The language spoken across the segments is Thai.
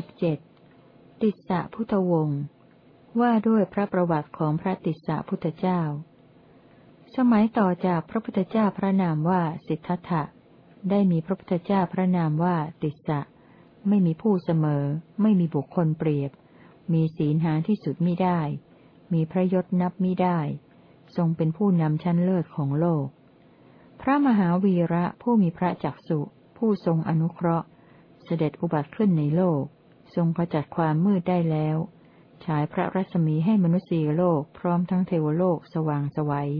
สิบเจ็ดติสสะพุทธวงศ์ว่าด้วยพระประวัติของพระติสสะพุทธเจ้า สมัยต่อจากพระพุทธเจ้าพระนามว่าสิทธัตถะ ได้มีพระพุทธเจ้าพระนามว่าติสสะ ไม่มีผู้เสมอ ไม่มีบุคคลเปรียบ มีศีลหาที่สุดมิได้ มีพระยศนับมิได้ ทรงเป็นผู้นำชั้นเลิศของโลก พระมหาวีระผู้มีพระจักสุผู้ทรงอนุเคราะห์ เสด็จอุบัติขึ้นในโลก ทรงขจัดความมืดได้แล้ว ฉายพระรัศมีให้มนุษย์โลกพร้อมทั้งเทวโลกสว่างสวัย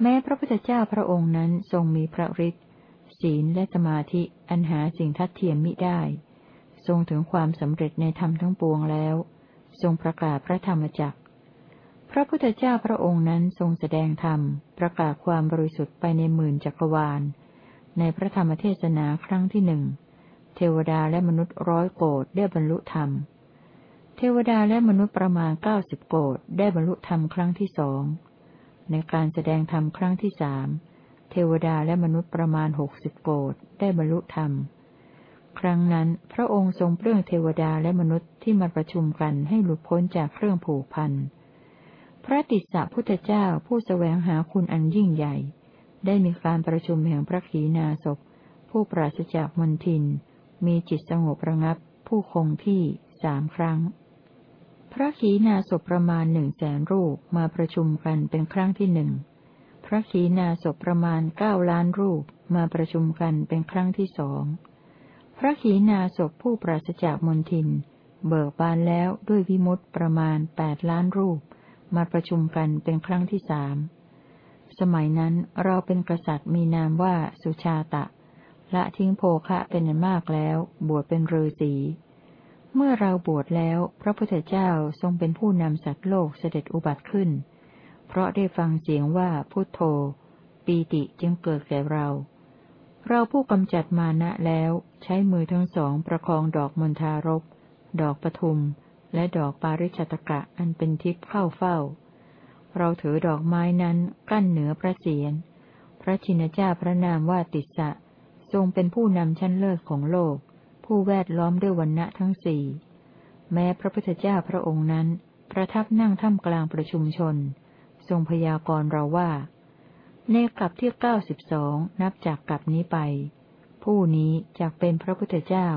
แม้พระพุทธเจ้าพระองค์นั้นทรงมีพระฤทธิ์ศีลและสมาธิอันหาสิ่งทัดเทียมมิได้ ทรงถึงความสำเร็จในธรรมทั้งปวงแล้ว ทรงประกาศพระธรรมจักรพระพุทธเจ้าพระองค์นั้นทรงแสดงธรรม ประกาศความบริสุทธิ์ไปในหมื่นจักรวาล ในพระธรรมเทศนาครั้งที่หนึ่ง เทวดาและมนุษย์ร้อยโกดได้บรรลุธรรม เทวดาและมนุษย์ประมาณเก้าสิบโกดได้บรรลุธรรมครั้งที่สองในการแสดงธรรมครั้งที่สามเทวดาและมนุษย์ประมาณหกสิบโกดได้บรรลุธรรม ครั้งนั้นพระองค์ทรงเปลื้องเทวดาและมนุษย์ที่มาประชุมกันให้หลุดพ้นจากเครื่องผูกพัน พระติสสะพุทธเจ้าผู้สแสวงหาคุณอันยิ่งใหญ่ ได้มีการประชุมแห่งพระขีณาสพผู้ปราศจากมนทิน มีจิตสงบระงับ ผู้คงที่สามครั้ง พระขีณาสพประมาณหนึ่งแสนรูปมาประชุมกันเป็นครั้งที่หนึ่งพระขีณาสพประมาณเก้าล้านรูปมาประชุมกันเป็นครั้งที่สองพระขีณาสพผู้ปราศจากมนทิน เบิกบานแล้วด้วยวิมุตประมาณแปดล้านรูป มาประชุมกันเป็นครั้งที่สามสมัยนั้นเราเป็นกษัตริย์มีนามว่าสุชาตะ ละทิ้งโภคะเป็นอันมากแล้ว บวชเป็นฤาษีเมื่อเราบวชแล้ว พระพุทธเจ้าทรงเป็นผู้นำสัตว์โลกเสด็จอุบัติขึ้น เพราะได้ฟังเสียงว่าพุทโธ ปีติจึงเกิดแก่เรา เราผู้กำจัดมานะแล้วใช้มือทั้งสองประคองดอกมณฑารกดอกปทุม และดอกปาริชตกะอันเป็นทิพย์เข้าเฝ้า เราถือดอกไม้นั้นกั้นเหนือพระเศียรพระชินเจ้าพระนามว่าติสะ ทรงเป็นผู้นำชั้นเลิศของโลก ผู้แวดล้อมด้วยวันณะทั้งสี่ แม้พระพุทธเจ้าพระองค์นั้น ประทับนั่งท่ามกลางประชุมชน ทรงพยากรณ์เราว่า ในกลับที่เก้าสิบสองนับจากกลับนี้ไป ผู้นี้จะเป็นพระพุทธเจ้า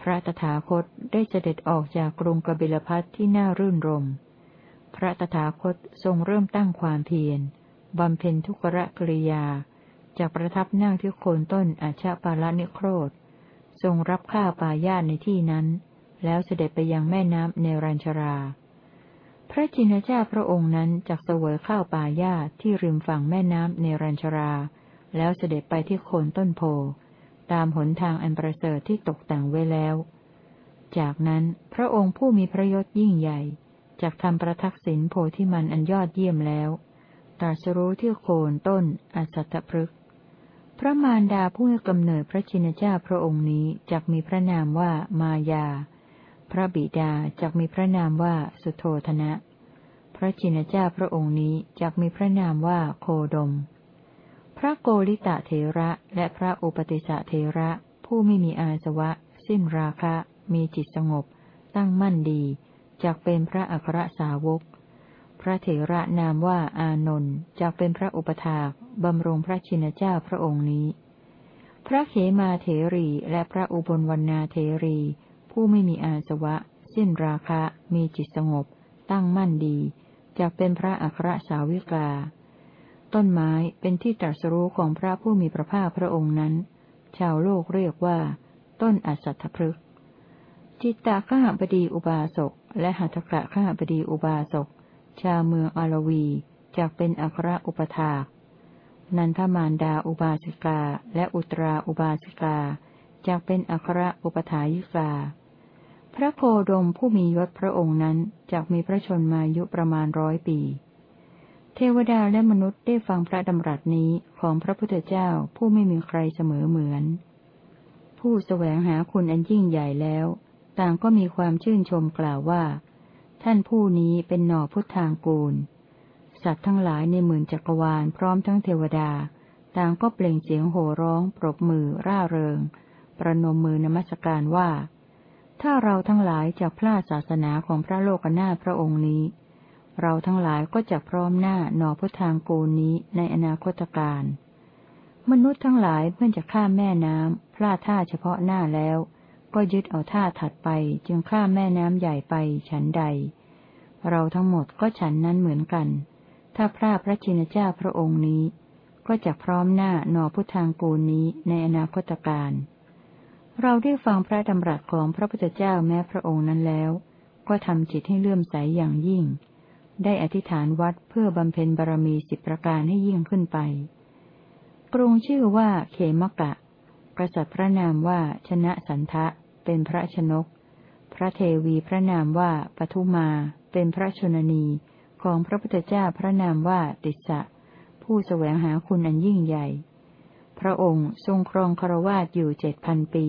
พระตถาคตได้เสด็จออกจากกรุงกบิลพัทที่น่ารื่นรม พระตถาคตทรงเริ่มตั้งความเพียรบำเพ็ญทุกรกิริยา จากประทับนั่งที่โคนต้นอาชาปาลนิโครธ ทรงรับข้าปายาในที่นั้น แล้วเสด็จไปยังแม่น้ำเนรัญชรา พระจินเจ้าพระองค์นั้นจักเสวยข้าวปาหญ้าที่ริมฝั่งแม่น้ำเนรัญชรา แล้วเสด็จไปที่โคนต้นโพ ตามหนทางอันประเสริฐที่ตกแต่งไว้แล้ว จากนั้นพระองค์ผู้มีพระยศยิ่งใหญ่จักทำประทักษิณโพธิมันอันยอดเยี่ยมแล้วตรัสรู้ที่โคนต้นอสัตตพฤก ระมารดาผู้ให้กำเนิดพระชินเจ้าพระองค์นี้จักมีพระนามว่ามายา พระบิดาจักมีพระนามว่าสุโธธนะ พระจินเจ้าพระองค์นี้จักมีพระนามว่าโคดม พระโกริตะเทระและพระอุปติสะเทระผู้ไม่มีอาสวะ สิ้นราคะ มีจิตสงบ ตั้งมั่นดีจักเป็นพระอัครสาวก พระเถระนามว่าอานนท์จักเป็นพระอุปถาก บำรงพระชินเจ้าพระองค์นี้ พระเขมาเถรีและพระอุบลวรรณาเถรี ผู้ไม่มีอาสวะ สิ้นราคะ มีจิตสงบ ตั้งมั่นดีจะเป็นพระอัครสาวิกา ต้นไม้เป็นที่ตรัสรู้ของพระผู้มีพระภาคพระองค์นั้น ชาวโลกเรียกว่า ต้นอสัตถพฤกษ์จิตตาข้าบดีอุบาสก และหัตถกะข้าบดีอุบาสก ชาวเมืองอารวีจากเป็นอัครอุปถาก นันทมารดาอุบาสิกา และอุตราอุบาสิกาจากเป็นอัครอุปถายิกา พระโคดมผู้มียศพระองค์นั้นจกมีพระชนมายุประมาณร้อยปี เทวดาและมนุษย์ได้ฟังพระดำรัสนี้ของพระพุทธเจ้าผู้ไม่มีใครเสมอเหมือน ผู้สแสวงหาคุณอันยิ่งใหญ่แล้ว ต่างก็มีความชื่นชมกล่าวว่า ท่านผู้นี้เป็นหน่อพุทธางกูล สัตว์ทั้งหลายในหมื่นจักรวาลพร้อมทั้งเทวดา ต่างก็เปล่งเสียงโห่ร้อง ปรบมือ ร่าเริง ประนมมือนมัสการว่า ถ้าเราทั้งหลายจะพลาดศาสนาของพระโลกนาถพระองค์นี้ เราทั้งหลายก็จะพร้อมหน้าหนอพุทธางกูลนี้ในอนาคตการ มนุษย์ทั้งหลายเพื่อจะข้ามแม่น้ำพลาดท่าเฉพาะหน้าแล้ว ก็ยึดเอาท่าถัดไปจึงข้ามแม่น้ำใหญ่ไปฉันใด เราทั้งหมดก็ฉันนั้นเหมือนกัน ถ้าพระพระชินเจ้าพระองค์นี้ ก็จะพร้อมหน้าหนอพุทธางกูลนี้ในอนาคตการ เราได้ฟังพระดำรัสของพระพุทธเจ้าแม้พระองค์นั้นแล้ว ก็ทำจิตให้เลื่อมใสอย่างยิ่ง ได้อธิษฐานวัดเพื่อบำเพ็ญบารมีสิบประการให้ยิ่งขึ้นไป กรุงชื่อว่าเขมกะ กษัตริย์พระนามว่าชนะสันทะ เป็นพระชนก พระเทวีพระนามว่าปทุมา เป็นพระชนนี ของพระพุทธเจ้าพระนามว่าติสะ ผู้แสวงหาคุณอันยิ่งใหญ่ พระองค์ทรงครองครวาสอยู่เจ็ดพันปี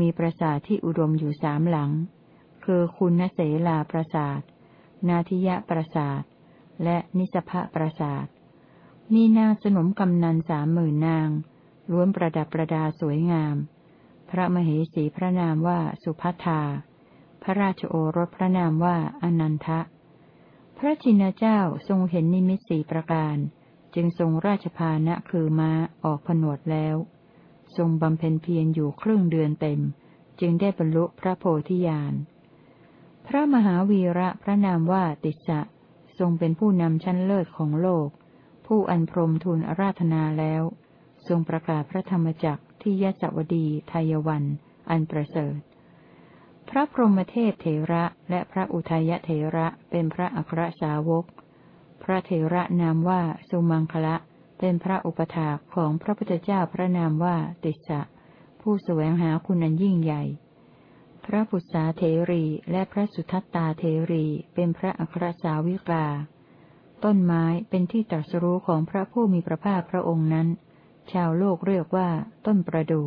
มีปราสาทที่อุดมอยู่สามหลัง คือคุณนเสลาปราสาท นาทิยะปราสาท และนิสภะปราสาท มีนางสนมกำนันสามหมื่นนาง ล้วนประดับประดาสวยงาม พระมเหสีพระนามว่าสุภัทาพระราชโอรสพระนามว่าอนันทะ พระจินเจ้าทรงเห็นนิมิตสีประการ จึงทรงราชพานะคือม้าออกผนวดแล้ว ทรงบำเพ็ญเพียรอยู่ครึ่งเดือนเต็ม จึงได้บรรลุพระโพธิญาณ พระมหาวีระพระนามว่าติสะทรงเป็นผู้นำชั้นเลิศของโลก ผู้อันพรมทูลอาราธนาแล้ว ทรงประกาศพระธรรมจักรที่ยศวดีทายวัน อันประเสริฐ พระพรหมเทพเถระและพระอุทัยเถระเป็นพระอัครสาวก พระเถระนามว่าสุมังคละ เป็นพระอุปถาของพระพุทธเจ้าพระนามว่าติสะ ผู้แสวงหาคุณอันยิ่งใหญ่ พระพุทธาเทรีและพระสุทัตตาเทรีเป็นพระอัครสาวิกา ต้นไม้เป็นที่ตรัสรู้ของพระผู้มีพระภาคพระองค์นั้น ชาวโลกเรียกว่าต้นประดู่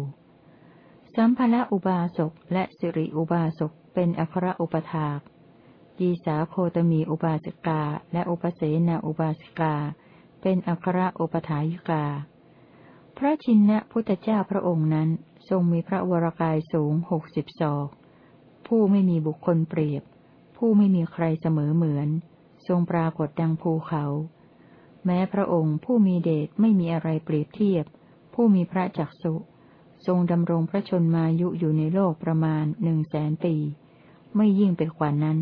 สัมภะอุบาสกและสิริอุบาสกเป็นอัครอุปถากยีสาโคตมีอุบาสิกาและอุปเสนาอุบาสิกา เป็นอัครอุปถายิกา พระชินนะพุทธเจ้าพระองค์นั้นทรงมีพระวรากายสูงหกสิบศอก ผู้ไม่มีบุคคลเปรียบ ผู้ไม่มีใครเสมอเหมือน ทรงปรากฏดังภูเขา แม้พระองค์ผู้มีเดชไม่มีอะไรเปรียบเทียบ ผู้มีพระจักสุ ทรงดำรงพระชนมายุอยู่ในโลกประมาณหนึ่งแสนปี ไม่ยิ่งไปกว่านั้น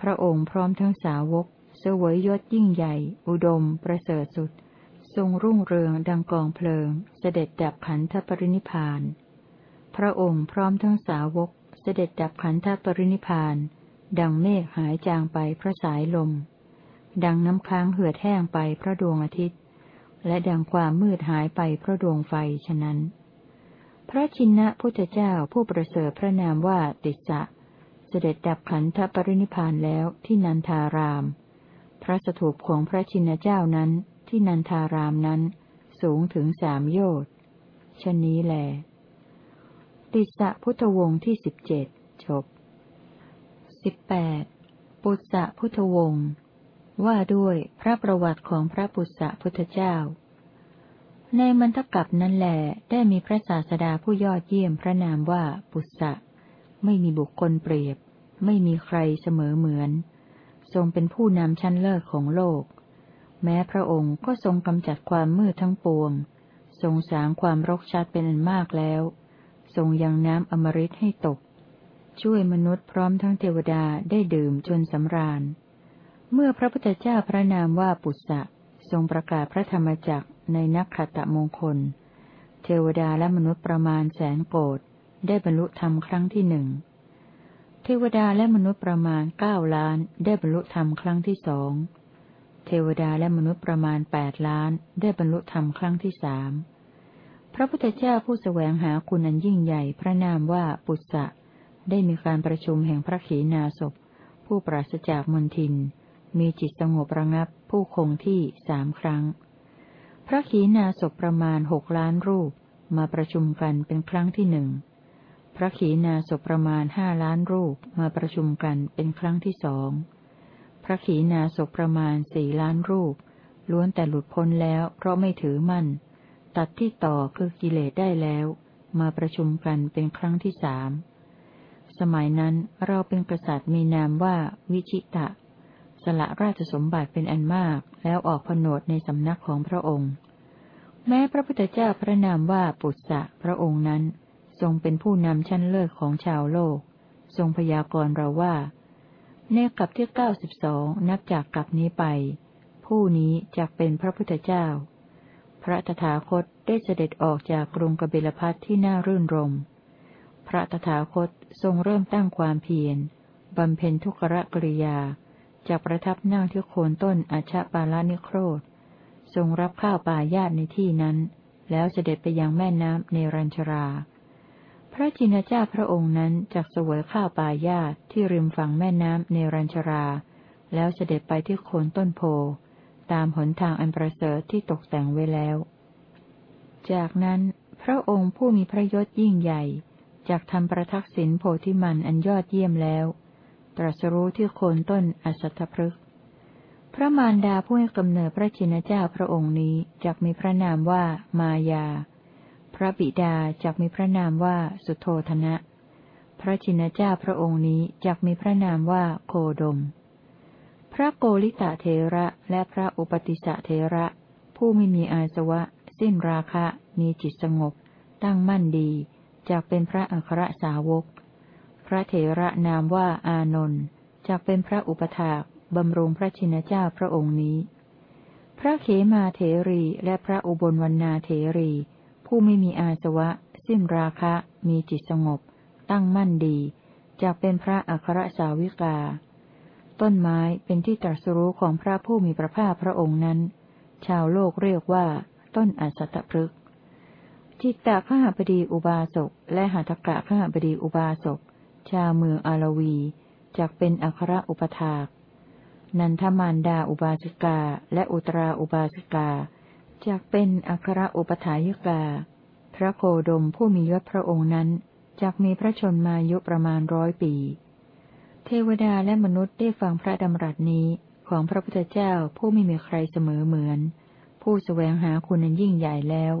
พระองค์พร้อมทั้งสาวกเสวยยศยิ่งใหญ่ อุดม ประเสริฐสุด ทรงรุ่งเรืองดังกองเพลิง เสด็จดับขันธปรินิพาน พระองค์พร้อมทั้งสาวก เสด็จดับขันธปรินิพาน ดังเมฆหายจางไปพระสายลม ดังน้ำค้างเหือดแห้งไปพระดวงอาทิตย์ และดังความมืดหายไปพระดวงไฟฉะนั้น พระชินะพุทธเจ้าผู้ประเสริฐพระนามว่าติสสะ เสด็จดับขันธปรินิพานแล้วที่นันทาราม พระสถูปของพระชินเจ้านั้นที่นันทารามนั้น สูงถึงสามโยชน์ชนนี้แหลติสะพุทธวงศ์ที่สิบเจ็ดจบสิบแปดปุตสะพุทธวงศ์ว่าด้วยพระประวัติของพระปุตสะพุทธเจ้า ในมันทกับนั้นแหลได้มีพระศาสดาผู้ยอดเยี่ยมพระนามว่าปุตสะไม่มีบุคคลเปรียบ ไม่มีใครเสมอเหมือน ทรงเป็นผู้นำชั้นเลิศของโลก แม้พระองค์ก็ทรงกำจัดความมืดทั้งปวง ทรงสางความรกชัดเป็นอันมากแล้ว ทรงยังน้ำอมฤตให้ตก ช่วยมนุษย์พร้อมทั้งเทวดาได้ดื่มจนสำราญ เมื่อพระพุทธเจ้าพระนามว่าปุษสะทรงประกาศพระธรรมจักร ในนักขตะมงคล เทวดาและมนุษย์ประมาณแสนโกดได้บรรลุธรรมครั้งที่หนึ่ง เทวดาและมนุษย์ประมาณเก้าล้านได้บรรลุธรรมครั้งที่สอง เทวดาและมนุษย์ประมาณแปดล้านได้บรรลุธรรมครั้งที่สาม พระพุทธเจ้าผู้แสวงหาคุณอันยิ่งใหญ่พระนามว่าปุษะได้มีการประชุมแห่งพระขีณาสพ ผู้ปราศจากมนทิน มีจิตสงบระงับผู้คงที่สามครั้ง พระขีณาสพประมาณหกล้านรูปมาประชุมกันเป็นครั้งที่หนึ่ง พระขีณาสพประมาณห้าล้านรูปมาประชุมกันเป็นครั้งที่สอง พระขีณาสพประมาณสี่ล้านรูป ล้วนแต่หลุดพ้นแล้วเพราะไม่ถือมั่น ตัดที่ต่อคือกิเลสได้แล้ว มาประชุมกันเป็นครั้งที่สาม สมัยนั้นเราเป็นกษัตริย์มีนามว่าวิชิตะ สละราชสมบัติเป็นอันมาก แล้วออกผนวดในสำนักของพระองค์ แม้พระพุทธเจ้าพระนามว่าปุษะพระองค์นั้น ทรงเป็นผู้นำชั้นเลิศของชาวโลก ทรงพยากรณ์เราว่า ในกลับที่เก้าสิบสองนับจากกลับนี้ไป ผู้นี้จะเป็นพระพุทธเจ้า พระตถาคตได้เสด็จออกจากกรุงกบิลพัทที่น่ารื่นรม พระตถาคตทรงเริ่มตั้งความเพียรบำเพ็ญทุกรกริยา จากประทับนั่งที่โคนต้นอาชปาลานิโครธทรงรับข้าวป่าญาติในที่นั้น แล้วเสด็จไปยังแม่น้ำในรัญชรา พระจินเจ้าพระองค์นั้นจักเสวยข้าวป่าญาติที่ริมฝั่งแม่น้ำในรัญชรา แล้วเสด็จไปที่โคนต้นโพ ตามหนทางอันประเสริฐที่ตกแต่งไว้แล้ว จากนั้นพระองค์ผู้มีพระยศยิ่งใหญ่จากทำประทักษิณโพธิมันอันยอดเยี่ยมแล้ว ตรัสรู้ที่โคนต้นอสัตถพฤกษ์พระมารดาผู้ให้กำเนิดพระชินเจ้าพระองค์นี้จักมีพระนามว่ามายา พระบิดาจักมีพระนามว่าสุโธธนะ พระชินเจ้าพระองค์นี้จักมีพระนามว่าโคดม พระโกริตะเทระและพระอุปติสะเทระ ผู้ไม่มีอาสวะ สิ้นราคะ มีจิตสงบ ตั้งมั่นดีจากเป็นพระอัครสาวก พระเถระนามว่าอานนท์จากเป็นพระอุปถากบำรุงพระชินเจ้าพระองค์นี้ พระเขมาเถรีและพระอุบลวรรณาเถรี ผู้ไม่มีอาสวะ สิ้นราคะ มีจิตสงบ ตั้งมั่นดีจากเป็นพระอัครสาวิกา ต้นไม้เป็นที่ตรัสรู้ของพระผู้มีพระภาคพระองค์นั้น ชาวโลกเรียกว่า ต้นอัสตพฤกจิตตะข้าพดีอุบาสกและหัตถกะข้าพดีอุบาสก ชาวเมืองอารวีจักเป็นอัครอุปถาก นันทมารดาอุบาสิกาและอุตราอุบาสิกาจักเป็นอัครอุปถายิกา พระโคดมผู้มียศพระองค์นั้นจักมีพระชนมายุประมาณร้อยปี เทวดาและมนุษย์ได้ฟังพระดำรัสนี้ของพระพุทธเจ้าผู้ไม่มีใครเสมอเหมือน ผู้สแสวงหาคุณนันยิ่งใหญ่แล้ว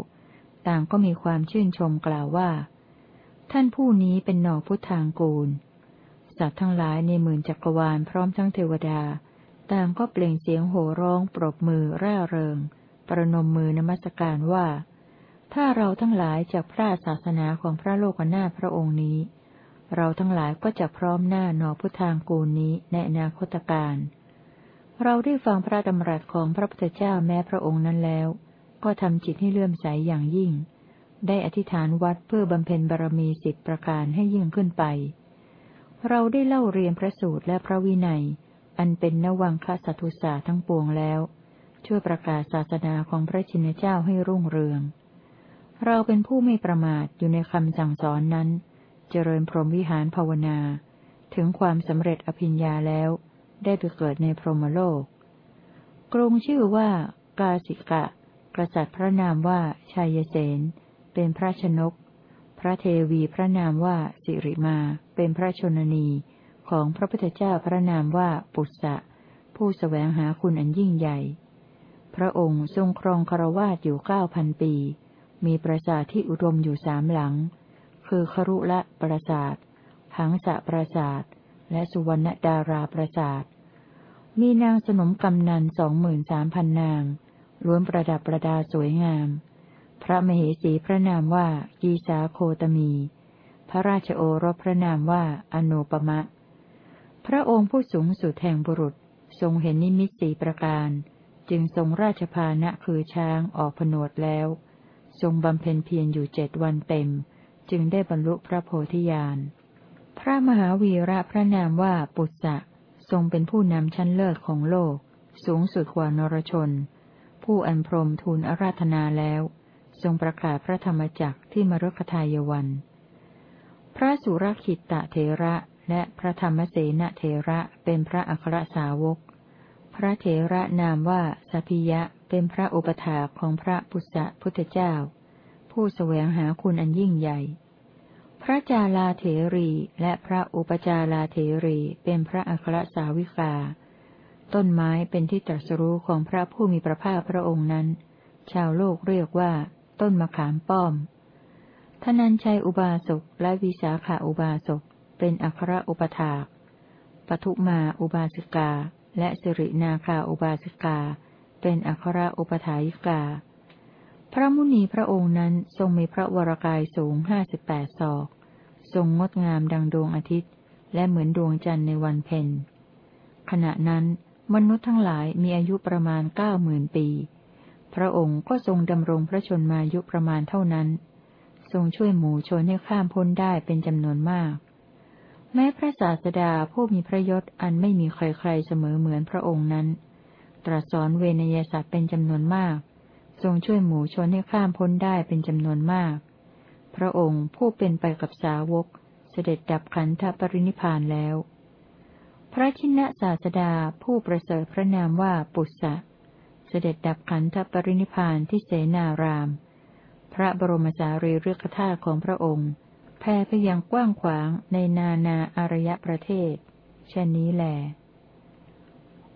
ต่างก็มีความชื่นชมกล่าวว่า ท่านผู้นี้เป็นหน่อพุทธางกูล สัตว์ทั้งหลายในหมื่นจักรวาลพร้อมทั้งเทวดา ต่างก็เปล่งเสียงโห่ร้องปรบมือร่าเริง ประนมมือนมัสการว่า ถ้าเราทั้งหลายจากพระศาสนาของพระโลกนาพระองค์นี้ เราทั้งหลายก็จะพร้อมหน้าหนอพุทธางกูลนี้ในอนาคตการเราได้ฟังพระดำรัสของพระพุทธเจ้าแม้พระองค์นั้นแล้ว ก็ทำจิตให้เลื่อมใสอย่างยิ่ง ได้อธิษฐานวัดเพื่อบำเพ็ญบารมีสิบประการให้ยิ่งขึ้นไป เราได้เล่าเรียนพระสูตรและพระวินัย อันเป็นนวังคสัตุสาทั้งปวงแล้ว ช่วยประกาศศาสนาของพระชินเจ้าให้รุ่งเรือง เราเป็นผู้ไม่ประมาทอยู่ในคำสั่งสอนนั้น เจริญพรหมวิหารภาวนา ถึงความสำเร็จอภิญญาแล้ว ได้ไปเกิดในพรหมโลก กรุงชื่อว่ากาสิกะ กษัตริย์พระนามว่าชายเสน เป็นพระชนก พระเทวีพระนามว่าสิริมา เป็นพระชนนีของพระพุทธเจ้าพระนามว่าปุษะผู้สแสวงหาคุณอันยิ่งใหญ่ พระองค์ทรงครองคารวาสอยู่เก้าพันปี มีปราสาทที่อุดมอยู่สามหลัง คือครุละปราสาท หังสะปราสาท และสุวรรณดาราปราสาท มีนางสนมกำนันสองหมื่นสามพันนาง ล้วนประดับประดาสวยงาม พระมเหสีพระนามว่ากีสาโคตมี พระราชโอรสพระนามว่าอโนปมะ พระองค์ผู้สูงสุดแห่งบุรุษทรงเห็นนิมิตสีประการ จึงทรงราชพานะคือช้างออกผนวดแล้ว ทรงบำเพ็ญเพียรอยู่เจ็ดวันเต็ม จึงได้บรรลุพระโพธิญาณ พระมหาวีระพระนามว่าปุษะทรงเป็นผู้นำชั้นเลิศของโลก สูงสุดกว่านรชน ผู้อันพรมทูลอาราธนาแล้ว ทรงประกาศพระธรรมจักรที่มรุกทายวัน พระสุรคิตตเทระและพระธรรมเสนเทระเป็นพระอัครสาวก พระเทระนามว่าสัพิยะเป็นพระอุปถาของพระพุทธพุทธเจ้า ผู้สแสวงหาคุณอันยิ่งใหญ่ พระจาลาเถรีและพระอุปจาลาเถรีเป็นพระอัครสาวิกา ต้นไม้เป็นที่ตรัสรู้ของพระผู้มีพระภาคพระองค์นั้น ชาวโลกเรียกว่า ต้นมะขามป้อมทนันชัยอุบาสกและวิสาขาอุบาสกเป็นอัครอุปถากปทุมาอุบาสิกา และสิรินาคาอุบาสิกา เป็นอัครอุปถายิกา พระมุนีพระองค์นั้นทรงมีพระวรากายสูงห้าสิบแปดศอก ทรงงดงามดังดวงอาทิตย์ และเหมือนดวงจันทร์ในวันเพ็ญขณะนั้นมนุษย์ทั้งหลายมีอายุประมาณเก้าหมื่นปี พระองค์ก็ทรงดำรงพระชนมายุประมาณเท่านั้น ทรงช่วยหมู่ชนให้ข้ามพ้นได้เป็นจำนวนมาก แม้พระศาสดาผู้มีพระยศอันไม่มีใครๆเสมอเหมือนพระองค์นั้น ตรัสสอนเวนยสัตว์เป็นจำนวนมาก ทรงช่วยหมู่ชนให้ข้ามพ้นได้เป็นจำนวนมาก พระองค์ผู้เป็นไปกับสาวก เสด็จดับขันธปรินิพานแล้ว พระชินศาสดาผู้ประเสริฐพระนามว่าปุษะ สด็จดับขันธปรินิพานที่เสนาราม พระบรมสารีริกธาตุของพระองค์ แผ่ไปยังกว้างขวางในนานาอารยประเทศเช่นนี้แหล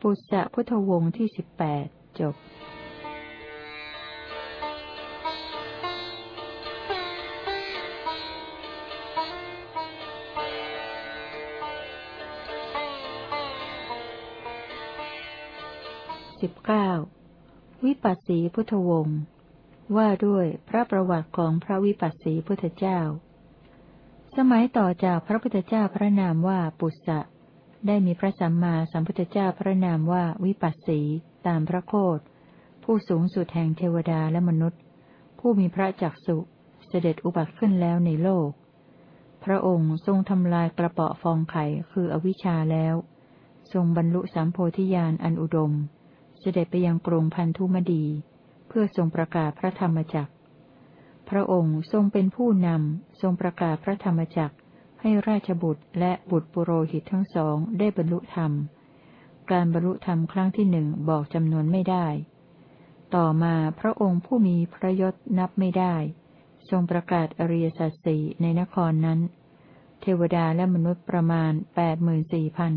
ปุษะพุทธวงศ์ที่สิบแปดจบสิบเก้า วิปัสสีพุทธวงศ์ว่าด้วยพระประวัติของพระวิปัสสีพุทธเจ้า สมัยต่อจากพระพุทธเจ้าพระนามว่าปุษะได้มีพระสัมมาสัมพุทธเจ้าพระนามว่าวิปัสสีตามพระโคดผู้สูงสุดแห่งเทวดาและมนุษย์ ผู้มีพระจักสุเสด็จอุบัติขึ้นแล้วในโลก พระองค์ทรงทำลายกระเปาะฟองไข่คืออวิชชาแล้ว ทรงบรรลุสามโพธิญาณอันอุดม เสด็จไปยังกรุงพันธุมดี เพื่อทรงประกาศพระธรรมจักร พระองค์ทรงเป็นผู้นำ ทรงประกาศพระธรรมจักร ให้ราชบุตรและบุตรปุโรหิตทั้งสองได้บรรลุธรรม การบรรลุธรรมครั้งที่หนึ่งบอกจำนวนไม่ได้ ต่อมาพระองค์ผู้มีพระยศนับไม่ได้ ทรงประกาศอริยสัจสี่ในนครนั้น เทวดาและมนุษย์ประมาณแปดหมื่นสี่พัน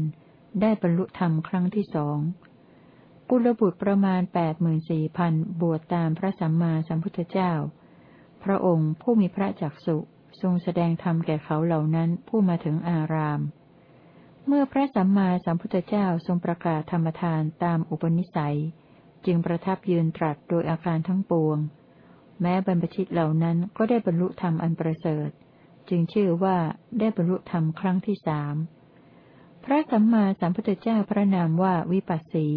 ได้บรรลุธรรมครั้งที่สอง กุลบุตรประมาณแปดหมื่นสี่พันบวชตามพระสัมมาสัมพุทธเจ้า พระองค์ผู้มีพระจักสุทรงแสดงธรรมแก่เขาเหล่านั้นผู้มาถึงอาราม เมื่อพระสัมมาสัมพุทธเจ้าทรงประกาศธรรมทานตามอุปนิสัย จึงประทับยืนตรัสโดยอาการทั้งปวง แม้บรรพชิตเหล่านั้นก็ได้บรรลุธรรมอันประเสริฐ จึงชื่อว่าได้บรรลุธรรมครั้งที่สามพระสัมมาสัมพุทธเจ้าพระนามว่าวิปัสสี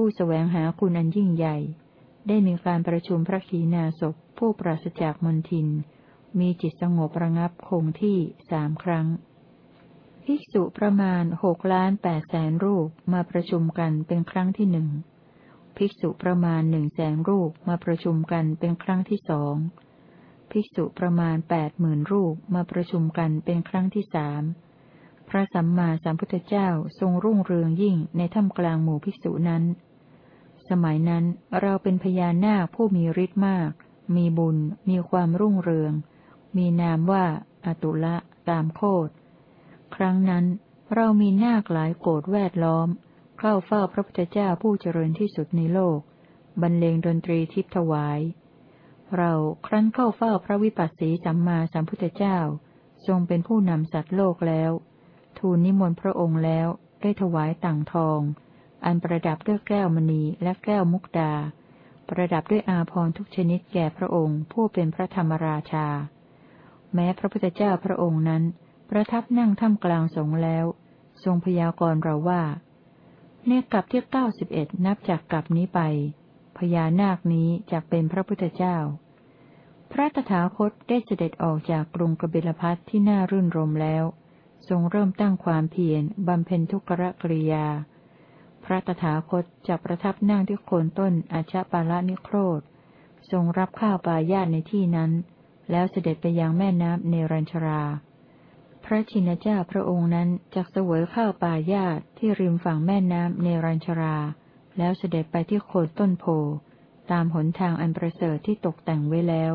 ผู้สแสวงหาคุณอันยิ่งใหญ่ ได้มีการประชุมพระขีณาสพผู้ปราศจากมนทิน มีจิตสงบระงับคงที่สามครั้ง ภิกษุประมาณหกล้านแปดแสนรูปมาประชุมกันเป็นครั้งที่หนึ่ง ภิกษุประมาณหนึ่งแสนรูปมาประชุมกันเป็นครั้งที่สอง ภิกษุประมาณแปดหมื่นรูปมาประชุมกันเป็นครั้งที่สามพระสัมมาสัมพุทธเจ้าทรงรุ่งเรืองยิ่งในถ้ำกลางหมู่ภิกษุนั้น สมัยนั้นเราเป็นพญานาคผู้มีฤทธิ์มาก มีบุญ มีความรุ่งเรือง มีนามว่า อตุละตามโคดครั้งนั้นเรามีนาคหลายโกดแวดล้อม เข้าเฝ้าพระพุทธเจ้าผู้เจริญที่สุดในโลก บรรเลงดนตรีทิพถวาย เราครั้นเข้าเฝ้าพระวิปัสสีสัมมาสัมพุทธเจ้า ทรงเป็นผู้นำสัตว์โลกแล้ว ทูลนิมนต์พระองค์แล้วได้ถวายต่างทอง อันประดับด้วยแก้วมณีและแก้วมุกดา ประดับด้วยอาภรณ์ทุกชนิดแก่พระองค์ผู้เป็นพระธรรมราชา แม้พระพุทธเจ้าพระองค์นั้น ประทับนั่งท่ามกลางสงแล้ว ทรงพยากรณ์เราว่าในกลับที่เก้าสิบเอ็ดนับจากกลับนี้ไป พญานาคนี้จะเป็นพระพุทธเจ้า พระตถาคตได้เสด็จออกจากกรุงกบิลพัทที่น่ารื่นรมแล้ว ทรงเริ่มตั้งความเพียรบำเพ็ญทุกขกริยา พระตถาคตจะประทับนั่งที่โคนต้นอาชาปาละนิโครธ ทรงรับข้าวปายาตในที่นั้น แล้วเสด็จไปยังแม่น้ำเนรัญชรา พระชินเจ้าพระองค์นั้นจักเสวยข้าวปายาตที่ริมฝั่งแม่น้ำเนรัญชรา แล้วเสด็จไปที่โคนต้นโพตามหนทางอันประเสริฐที่ตกแต่งไว้แล้ว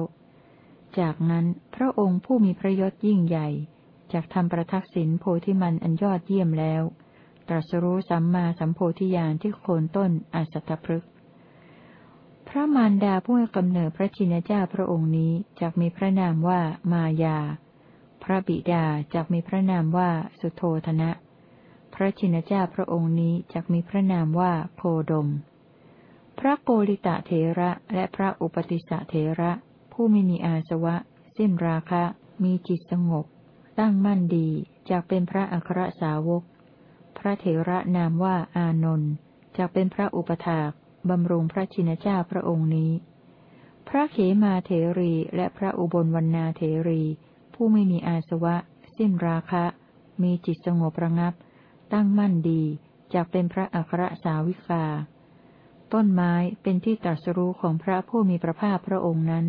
จากนั้นพระองค์ผู้มีพระยศยิ่งใหญ่จากทำประทักษิณโพธิมันอันยอดเยี่ยมแล้ว ตรัสรู้สัมมาสัมโพธิญาณที่โคนต้นอัสตพฤกพระมารดาผู้ให้กำเนิดพระชินเจ้าพระองค์นี้จักมีพระนามว่ามายา พระบิดาจักมีพระนามว่าสุโธธนะ พระชินเจ้าพระองค์นี้จักมีพระนามว่าโคดม พระโกริตะเถระและพระอุปติสะเถระ ผู้ไม่มีอาสวะ สิ้นราคะ มีจิตสงบ ตั้งมั่นดีจากเป็นพระอัครสาวก พระเถระนามว่าอานนท์จากเป็นพระอุปถากบำรุงพระชินเจ้าพระองค์นี้ พระเขมาเถรีและพระอุบลวรรณาเถรี ผู้ไม่มีอาสวะ สิ้นราคะ มีจิตสงบระงับ ตั้งมั่นดีจากเป็นพระอัครสาวิกา ต้นไม้เป็นที่ตรัสรู้ของพระผู้มีพระภาคพระองค์นั้น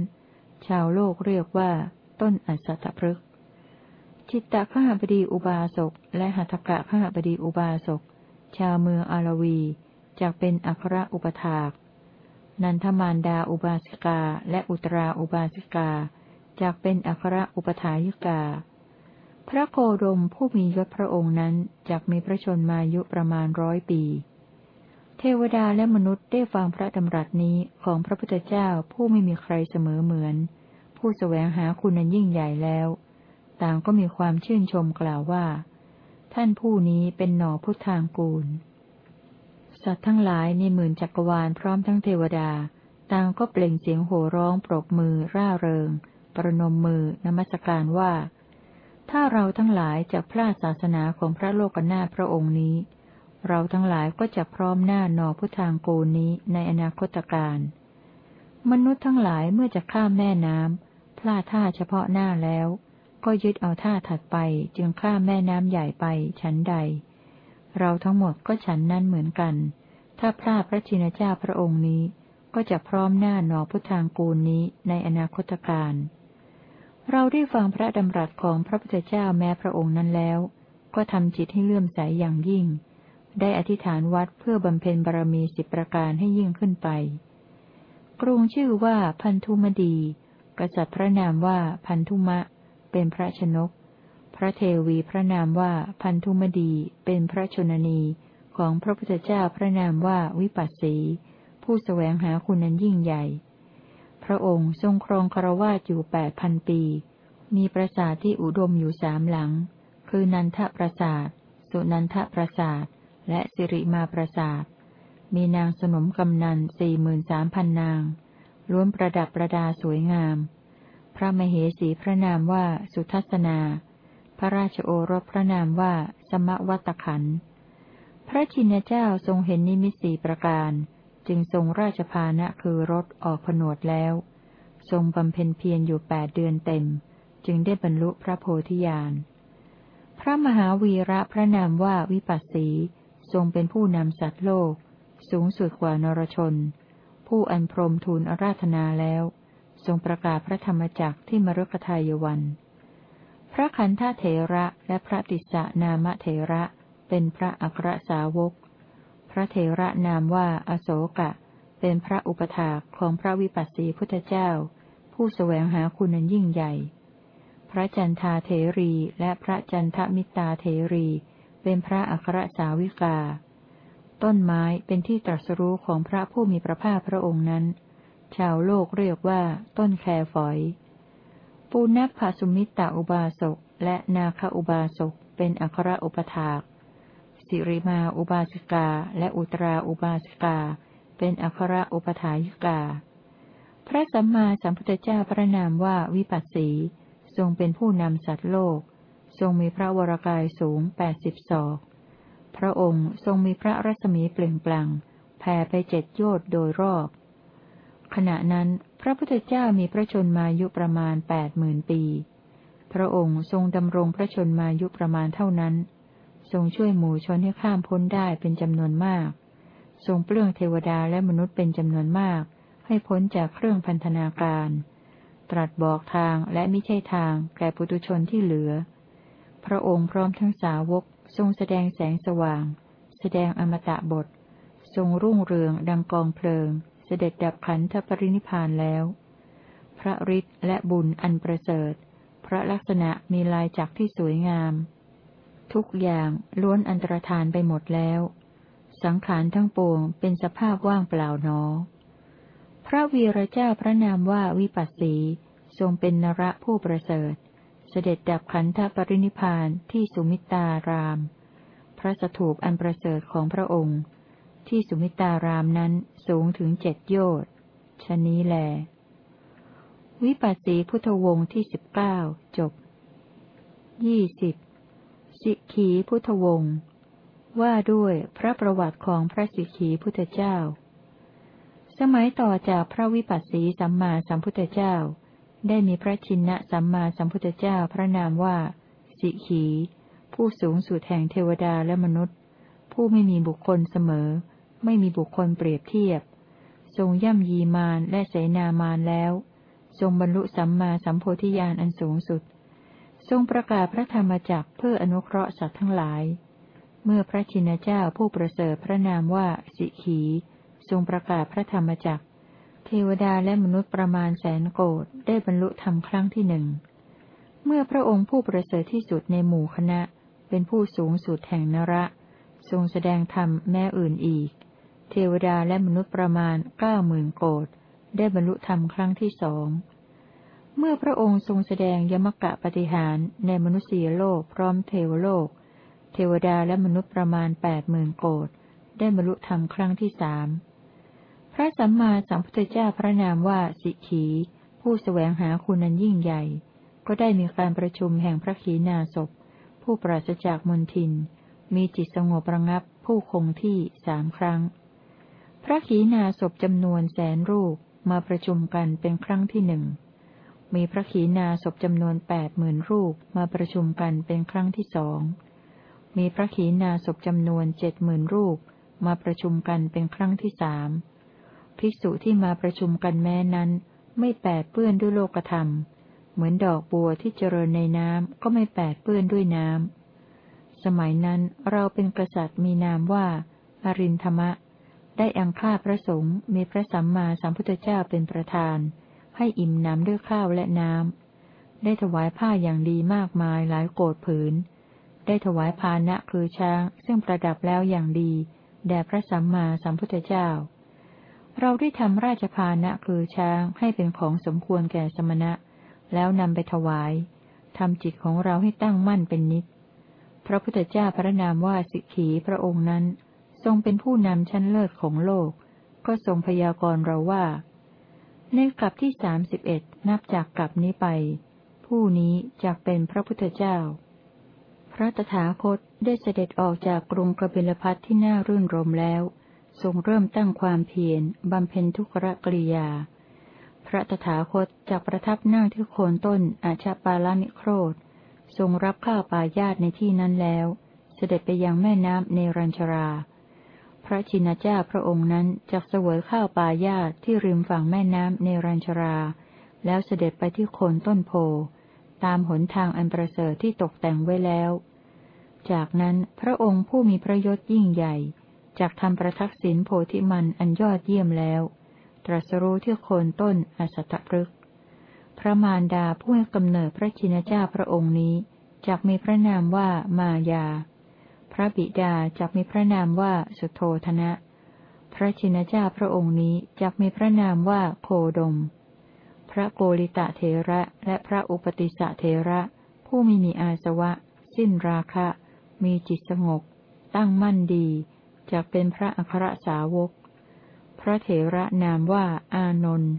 ชาวโลกเรียกว่า ต้นอัสสตพฤกษ์ จิตตะข้าบดีอุบาสก และหัตถกะข้าบดีอุบาสก ชาวเมืองอารวีจากเป็นอัครอุปถาก นันทมารดาอุบาสิกาและอุตราอุบาสิกาจากเป็นอัครอุปถายิกา พระโคดมผู้มียศพระองค์นั้นจากมีพระชนมายุประมาณร้อยปี เทวดาและมนุษย์ได้ฟังพระดำรัสนี้ของพระพุทธเจ้าผู้ไม่มีใครเสมอเหมือน ผู้สแสวงหาคุณนันยิ่งใหญ่แล้ว ต่างก็มีความชื่นชมกล่าวว่า ท่านผู้นี้เป็นหน่อพุทธางกูล สัตว์ทั้งหลายในหมื่นจักรวาลพร้อมทั้งเทวดา ต่างก็เปล่งเสียงโห่ร้องปรบมือ ร่าเริง ประนมมือนมัสการว่า ถ้าเราทั้งหลายจะพลาดศาสนาของพระโลกนาพระองค์นี้ เราทั้งหลายก็จะพร้อมหน้านอพุทธางกูนี้ในอนาคตการมนุษย์ทั้งหลายเมื่อจะข้ามแม่น้ำพลาดท่าเฉพาะหน้าแล้ว ก็ยึดเอาท่าถัดไปจึงข้ามแม่น้ำใหญ่ไปฉันใด เราทั้งหมดก็ฉันนั้นเหมือนกัน ถ้าพระพระชินเจ้าพระองค์นี้ ก็จะพร้อมหน้าหนอพุทธางกูลนี้ในอนาคตการเราได้ฟังพระดำรัสของพระพุทธเจ้าแม้พระองค์นั้นแล้ว ก็ทำจิตให้เลื่อมใสอย่างยิ่ง ได้อธิษฐานวัดเพื่อบำเพ็ญบารมีสิบประการให้ยิ่งขึ้นไป กรุงชื่อว่าพันธุมดี กษัตริย์พระนามว่าพันธุมะ เป็นพระชนก พระเทวีพระนามว่าพันธุมดีเป็นพระชนนีของพระพุทธเจ้าพระนามว่าวิปัสสี ผู้สแสวงหาคุณนั้นยิ่งใหญ่ พระองค์ทรงครองคารวาสอยู่แปดพันปี มีปราสาทที่อุดมอยู่สามหลัง คือนันทปราสาท สุนันทปราสาท และสิริมาปราสาท มีนางสนมกำนันสี่หมื่นสามพันนาง ล้วนประดับประดาสวยงาม พระมเหสีพระนามว่าสุทัศนา พระราชโอรสพระนามว่าสมวัตขัน พระชินเจ้าทรงเห็นนิมิตสีประการ จึงทรงราชพานะคือรถออกผนวดแล้ว ทรงบำเพ็ญเพียรอยู่แปดเดือนเต็ม จึงได้บรรลุพระโพธิญาณ พระมหาวีระพระนามว่าวิปัสสี ทรงเป็นผู้นำสัตว์โลก สูงสุดกว่านรชน ผู้อันพรมทูลอาราธนาแล้ว ทรงประกาศพระธรรมจักที่มรุกทายวัน พระขันธเถระและพระติสนามเถระเป็นพระอัครสาวก พระเถระนามว่าอโศกะ เป็นพระอุปถาของพระวิปัสสีพุทธเจ้า ผู้แสวงหาคุณนันยิ่งใหญ่ พระจันทาเถรีและพระจันทมิตาเถรี เป็นพระอัครสาวิกา ต้นไม้เป็นที่ตรัสรู้ของพระผู้มีพระภาคพระองค์นั้น ชาวโลกเรียกว่า ต้นแคฝอย ปูนักภาสุมิตตาอุบาสก และนาคอุบาสก เป็นอัครอุปถากสิริมาอุบาสิกาและอุตราอุบาสิกา เป็นอัครอุปถายิกา พระสัมมาสัมพุทธเจ้าพระนามว่าวิปัสสี ทรงเป็นผู้นำสัตว์โลก ทรงมีพระวรากายสูงแปดสิบศอก พระองค์ทรงมีพระรัศมีเปล่งปลั่งแผ่ไปเจ็ดโยชน์โดยรอบ ขณะนั้นพระพุทธเจ้ามีพระชนมายุประมาณแปดหมื่นปี พระองค์ทรงดำรงพระชนมายุประมาณเท่านั้น ทรงช่วยหมู่ชนให้ข้ามพ้นได้เป็นจำนวนมาก ทรงเปลื้องเทวดาและมนุษย์เป็นจำนวนมาก ให้พ้นจากเครื่องพันธนาการ ตรัสบอกทางและไม่ใช่ทางแก่ปุตุชนที่เหลือ พระองค์พร้อมทั้งสาวกทรงแสดงแสงสว่าง แสดงอมตะบท ทรงรุ่งเรืองดังกองเพลิง สด็จดับขันธปรินิพานแล้ว พระฤทธิ์และบุญอันประเสริฐ พระลักษณะมีลายจักที่สวยงาม ทุกอย่างล้วนอันตรธานไปหมดแล้ว สังขารทั้งปวงเป็นสภาพว่างเปล่าหนอ พระวีระเจ้าพระนามว่าวิปัสสีทรงเป็นนระผู้ประเสริฐ เสด็จดับขันธปรินิพานที่สุมิตาราม พระสถูปอันประเสริฐของพระองค์ ที่สุมิตารามนั้นสูงถึงเจ็ดโยชน์ชนี้แล วิปัสสีพุทธวงศ์ที่สิบเก้าจบยี่สิบสิขีพุทธวงศ์ว่าด้วยพระประวัติของพระสิขีพุทธเจ้า สมัยต่อจากพระวิปัสสีสัมมาสัมพุทธเจ้า ได้มีพระชินนะสัมมาสัมพุทธเจ้าพระนามว่า สิขี ผู้สูงสุดแห่งเทวดาและมนุษย์ ผู้ไม่มีบุคคลเสมอ ไม่มีบุคคลเปรียบเทียบ ทรงย่ำยีมารและเสนามารแล้ว ทรงบรรลุสัมมาสัมโพธิญาณอันสูงสุด ทรงประกาศพระธรรมจักเพื่ออนุเคราะห์สัตว์ทั้งหลาย เมื่อพระชินเจ้าผู้ประเสริฐพระนามว่าสิขี ทรงประกาศพระธรรมจักเทวดาและมนุษย์ประมาณแสนโกดได้บรรลุธรรมครั้งที่หนึ่งเมื่อพระองค์ผู้ประเสริฐที่สุดในหมู่คณะ เป็นผู้สูงสุดแห่งนระ ทรงแสดงธรรมแม่อื่นอีก เทวดาและมนุษย์ประมาณเก้าหมื่นโกดได้บรรลุธรรมครั้งที่สอง เมื่อพระองค์ทรงแสดงยมกะปฏิหารในมนุษยโลกพร้อมเทวโลก เทวดาและมนุษย์ประมาณแปดหมื่นโกดได้บรรลุธรรมครั้งที่สาม พระสัมมาสัมพุทธเจ้าพระนามว่าสิขี ผู้สแสวงหาคุณนันยิ่งใหญ่ ก็ได้มีการประชุมแห่งพระขีณาสพ ผู้ปราศจากมนทิน มีจิตสงบระงับผู้คงที่สามครั้ง พระขีณาสพจำนวนแสนรูปมาประชุมกันเป็นครั้งที่หนึ่ง มีพระขีณาสพจำนวนแปดหมื่นรูปมาประชุมกันเป็นครั้งที่สอง มีพระขีณาสพจำนวนเจ็ดหมื่นรูปมาประชุมกันเป็นครั้งที่สาม ภิกษุที่มาประชุมกันแม้นั้น ไม่แปดเปื้อนด้วยโลกธรรม เหมือนดอกบัวที่เจริญในน้ำก็ไม่แปดเปื้อนด้วยน้ำสมัยนั้นเราเป็นกษัตริย์มีนามว่าอรินธรรมะ ได้อังฆ่าพระสงฆ์มีพระสัมมาสัมพุทธเจ้าเป็นประธาน ให้อิ่มน้ำด้วยข้าวและน้ำ ได้ถวายผ้าอย่างดีมากมายหลายโกดผืน ได้ถวายพานะคือช้าง ซึ่งประดับแล้วอย่างดี แด่พระสัมมาสัมพุทธเจ้า เราได้ทำราชพานะคือช้างให้เป็นของสมควรแก่สมณะ แล้วนำไปถวายทำจิตของเราให้ตั้งมั่นเป็นนิจพระพุทธเจ้าพระนามว่าสิกขีพระองค์นั้น ทรงเป็นผู้นำชั้นเลิศของโลก ก็ทรงพยากรณ์เราว่า ในกลับที่สามสิบเอ็ดนับจากกลับนี้ไป ผู้นี้จะเป็นพระพุทธเจ้า พระตถาคตได้เสด็จออกจากกรุงกบิลพัทที่น่ารื่นรมแล้ว ทรงเริ่มตั้งความเพียรบำเพ็ญทุกรกริยา พระตถาคตจากประทับนั่งที่โคนต้นอาชาปาลานิโครธทรงรับข้าวปายาตในที่นั้นแล้ว เสด็จไปยังแม่น้ำเนรัญชรา ระชินเจ้าพระองค์นั้นจักเสวยข้าวปายาตที่ริมฝั่งแม่น้ำเนรัญชรา แล้วเสด็จไปที่โคนต้นโพ ตามหนทางอันประเสริฐที่ตกแต่งไว้แล้ว จากนั้นพระองค์ผู้มีพระยศยิ่งใหญ่จากทำประทักษิณโพธิมันอันยอดเยี่ยมแล้ว ตรัสรู้ที่โคนต้นอสัตตพฤกษ์พระมารดาผู้ให้กำเนิดพระชินเจ้าพระองค์นี้จักมีพระนามว่ามายา พระบิดาจักมีพระนามว่าสุโธธนะ พระชินเจ้าพระองค์นี้จักมีพระนามว่าโคดม พระโกริตะเทระและพระอุปติสะเทระ ผู้ไม่มีอาสวะ สิ้นราคะ มีจิตสงบ ตั้งมั่นดีจะเป็นพระอัครสาวก พระเถระนามว่าอานนท์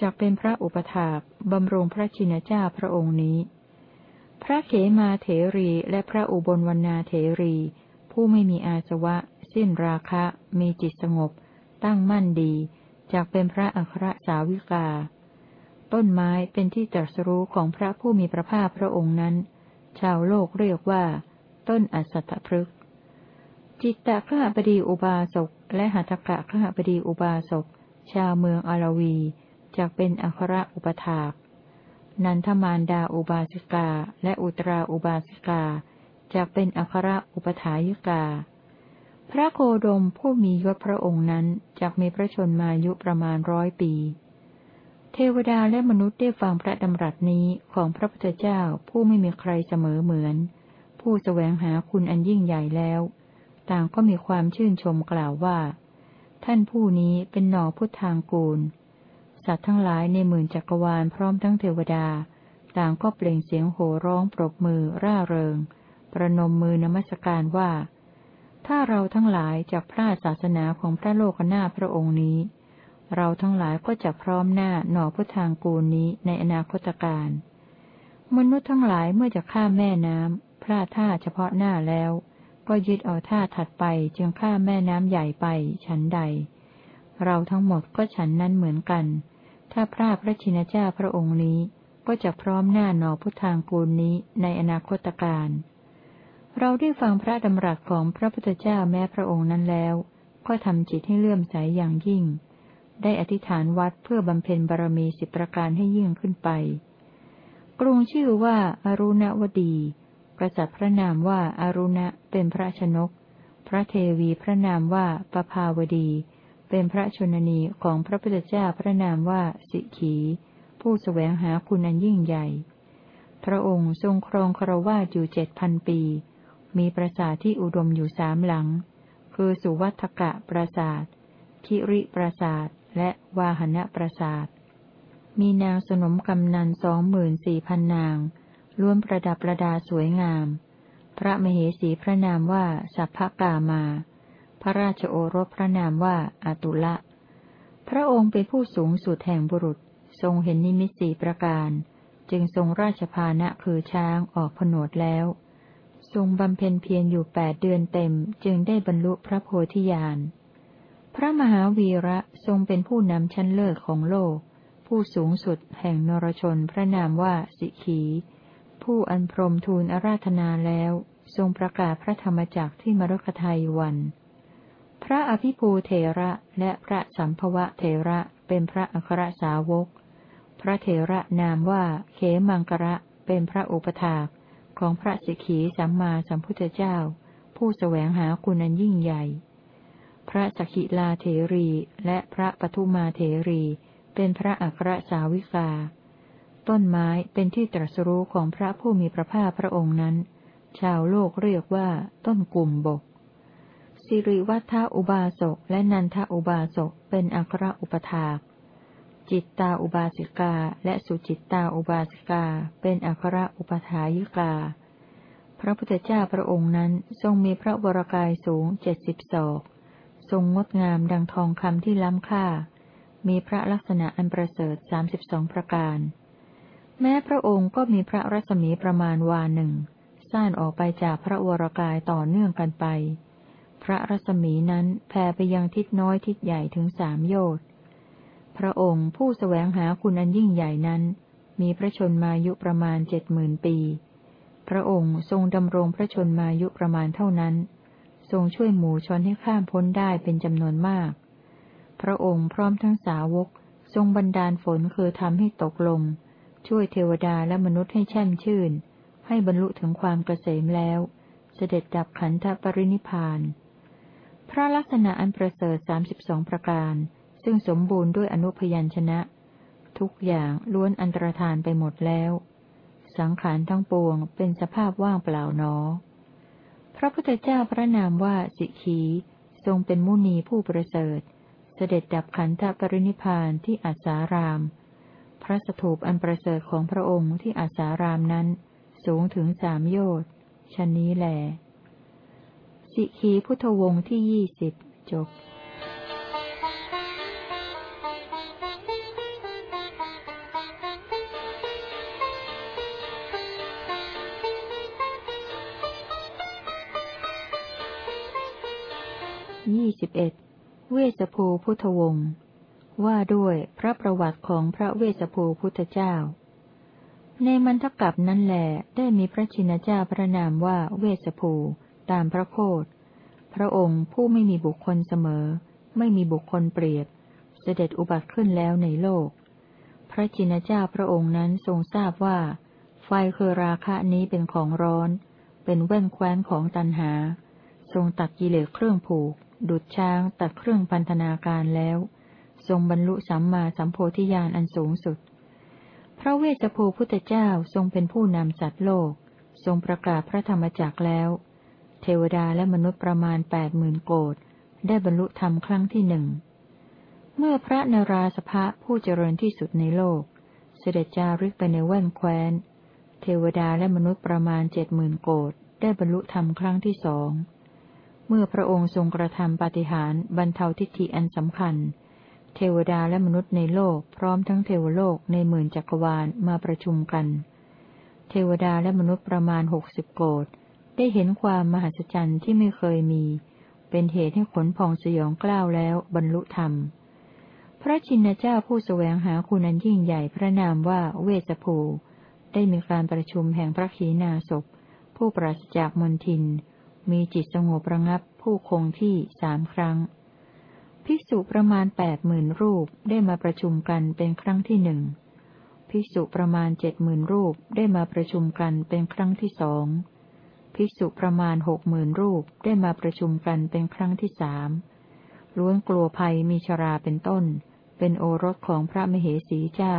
จะเป็นพระอุปถากบำรุงพระชินเจ้าพระองค์นี้ พระเขมาเถรีและพระอุบลวรรณาเถรี ผู้ไม่มีอาสวะ สิ้นราคะ มีจิตสงบ ตั้งมั่นดีจากเป็นพระอัครสาวิกา ต้นไม้เป็นที่ตรัสรู้ของพระผู้มีพระภาคพระองค์นั้น ชาวโลกเรียกว่า ต้นอสัตตพฤกษ์จิตตะข้าบดีอุบาสกและหัตถกะข้าบดีอุบาสกชาวเมืองอารวีจากเป็นอัครอุปถาก นันทมารดาอุบาสิกา และอุตราอุบาสิกาจากเป็นอัครอุปถายิกา พระโคดมผู้มียศพระองค์นั้นจากมีพระชนมายุประมาณร้อยปี เทวดาและมนุษย์ได้ฟังพระดำรัสนี้ของพระพุทธเจ้าผู้ไม่มีใครเสมอเหมือน ผู้แสวงหาคุณอันยิ่งใหญ่แล้ว ต่างก็มีความชื่นชมกล่าวว่า ท่านผู้นี้เป็นหนอพุทธทางกูล สัตว์ทั้งหลายในหมื่นจักรวาลพร้อมทั้งเทวดา ต่างก็เปล่งเสียงโห่ร้องปรบมือร่าเริง ประนมมือนมัสการว่า ถ้าเราทั้งหลายจากพระศาสนาของพระโลกนาพระองค์นี้ เราทั้งหลายก็จะพร้อมหน้าหน่อพุทธางกูลนี้ในอนาคตการมนุษย์ทั้งหลายเมื่อจะข้ามแม่น้ำพลาดท่าเฉพาะหน้าแล้ว ก็ยึดเอาท่าถัดไปจึงข้ามแม่น้ำใหญ่ไป ฉันใด เราทั้งหมดก็ฉันนั้นเหมือนกัน ถ้าพระพระชินเจ้าพระองค์นี้ก็จะพร้อมหน้าหนอพุทธางกูลนี้ในอนาคตการเราได้ฟังพระดำรัสของพระพุทธเจ้าแม้พระองค์นั้นแล้ว ก็ทำจิตให้เลื่อมใสอย่างยิ่ง ได้อธิษฐานวัดเพื่อบำเพ็ญบารมีสิบประการให้ยิ่งขึ้นไป กรุงชื่อว่าอารุณวดี กษัตริย์พระนามว่าอารุณะเป็นพระชนก พระเทวีพระนามว่าปภาวดี เป็นพระชนนีของพระพุทธเจ้าพระนามว่าสิขี ผู้สแสวงหาคุณอันยิ่งใหญ่ พระองค์ทรงครองครวาอยู่เจ็ดพันปี มีปราสาทที่อุดมอยู่สามหลัง คือสุวัฏกะปราสาทคิริปราสาทและวาหณะปราสาท มีนางสนมกำนันสองหมื่นสี่พันนาง ล้วนประดับประดาสวยงาม พระมเหสีพระนามว่าสัพพกามา พระราชโอรสพระนามว่าอาตุละ พระองค์เป็นผู้สูงสุดแห่งบุรุษ ทรงเห็นนิมิตสีประการ จึงทรงราชพานะคือช้างออกผนวดแล้ว ทรงบำเพ็ญเพียรอยู่แปดเดือนเต็มจึงได้บรรลุพระโพธิญาณ พระมหาวีระทรงเป็นผู้นำชั้นเลิศของโลก ผู้สูงสุดแห่งนรชนพระนามว่าสิขี ผู้อันพรมทูลอาราธนาแล้ว ทรงประกาศพระธรรมจักที่มรคทายวัน พระอภิภูเทระและพระสัมภวะเทระเป็นพระอัครสาวก พระเถระนามว่าเขมังกระเป็นพระอุปถากของพระสิกขีสัมมาสัมพุทธเจ้า ผู้แสวงหาคุณันยิ่งใหญ่ พระสกิลาเถรีและพระปทุมาเถรี เป็นพระอัครสาวิกา ต้นไม้เป็นที่ตรัสรู้ของพระผู้มีพระภาคพระองค์นั้น ชาวโลกเรียกว่าต้นกลุ่มบก สิริวัฒอุบาสกและนันทอุบาสกเป็นอัครอุปถาจิตตาอุบาสิกาและสุจิตตาอุบาสิกาเป็นอัครอุปถายิกา พระพุทธเจ้าพระองค์นั้นทรงมีพระวรกายสูงเจ็ดสิบศอก ทรงงดงามดังทองคำที่ล้ำค่า มีพระลักษณะอันประเสริฐสามสิบสองประการ แม้พระองค์ก็มีพระรัศมีประมาณวาหนึ่งสร้างออกไปจากพระวรกายต่อเนื่องกันไป พระรัศมีนั้นแผ่ไปยังทิศน้อยทิศใหญ่ถึงสามโยชน์ พระองค์ผู้สแสวงหาคุณอันยิ่งใหญ่นั้น มีพระชนมายุประมาณเจ็ดหมื่นปี พระองค์ทรงดำรงพระชนมายุประมาณเท่านั้น ทรงช่วยหมู่ชนให้ข้ามพ้นได้เป็นจำนวนมาก พระองค์พร้อมทั้งสาวกทรงบันดาลฝนคือทำให้ตกลง ช่วยเทวดาและมนุษย์ให้แช่มชื่น ให้บรรลุถึงความเกษมแล้ว เสด็จดับขันธปรินิพาน พระลักษณะอันประเสริฐสามสิบสองประการ ซึ่งสมบูรณ์ด้วยอนุพยัญชนะ ทุกอย่างล้วนอันตรธานไปหมดแล้ว สังขารทั้งปวงเป็นสภาพว่างเปล่าหนอ พระพุทธเจ้าพระนามว่าสิกีทรงเป็นมุนีผู้ประเสริฐ เสด็จดับขันธปรินิพานที่อัสาราม พระสถูปอันประเสริฐของพระองค์ที่อัสารามนั้น สูงถึงสามโยชน์ชนนี้แหละ สิกีพุทธวงศ์ที่ยี่สิบจบยี่สิบเอ็ดเวสภูพุทธวงศ์ว่าด้วยพระประวัติของพระเวสภูพุทธเจ้า ในมันทกับนั้นแหลได้มีพระชินเจ้าพระนามว่าเวสภู ตามพระโคดพระองค์ผู้ไม่มีบุคคลเสมอ ไม่มีบุคคลเปรียบ เสด็จอุบัติขึ้นแล้วในโลก พระชินเจ้าพระองค์นั้นทรงทราบว่า ไฟคือราคะนี้เป็นของร้อน เป็นแว่นแคว้นของตันหา ทรงตัดกิเลสเครื่องผูก ดุดช้างตัดเครื่องพันธนาการแล้ว ทรงบรรลุสัมมาสัมโพธิญาณอันสูงสุด พระเวสสภูพุทธเจ้าทรงเป็นผู้นำสัตว์โลก ทรงประกาศพระธรรมจักแล้ว เทวดาและมนุษย์ประมาณแปดหมื่นโกดได้บรรลุธรรมครั้งที่หนึ่ง เมื่อพระนราสภะผู้เจริญที่สุดในโลก เสด็จจาริกไปในแว่นแคว้น เทวดาและมนุษย์ประมาณเจ็ดหมื่นโกดได้บรรลุธรรมครั้งที่สอง เมื่อพระองค์ทรงกระทำปาฏิหาริย์บรรเทาทิฏฐิอันสำคัญ เทวดาและมนุษย์ในโลกพร้อมทั้งเทวโลกในหมื่นจักรวาลมาประชุมกัน เทวดาและมนุษย์ประมาณหกสิบโกด ได้เห็นความมหัศจรรย์ที่ไม่เคยมี เป็นเหตุให้ขนพองสยองกล้าวแล้วบรรลุธรรม พระชินเจ้าผู้สแสวงหาคุณันยิ่งใหญ่พระนามว่าเวสภู ได้มีการประชุมแห่งพระขีณาสพ ผู้ปราศจากมนทิน มีจิตสงบระงับผู้คงที่สามครั้ง ภิกษุประมาณแปดหมื่นรูปได้มาประชุมกันเป็นครั้งที่หนึ่งภิกษุประมาณเจ็ดหมื่นรูปได้มาประชุมกันเป็นครั้งที่สอง ภิกษุประมาณหกหมื่นรูปได้มาประชุมกันเป็นครั้งที่สามล้วนกลัวภัยมีชราเป็นต้น เป็นโอรสของพระมเหสีเจ้า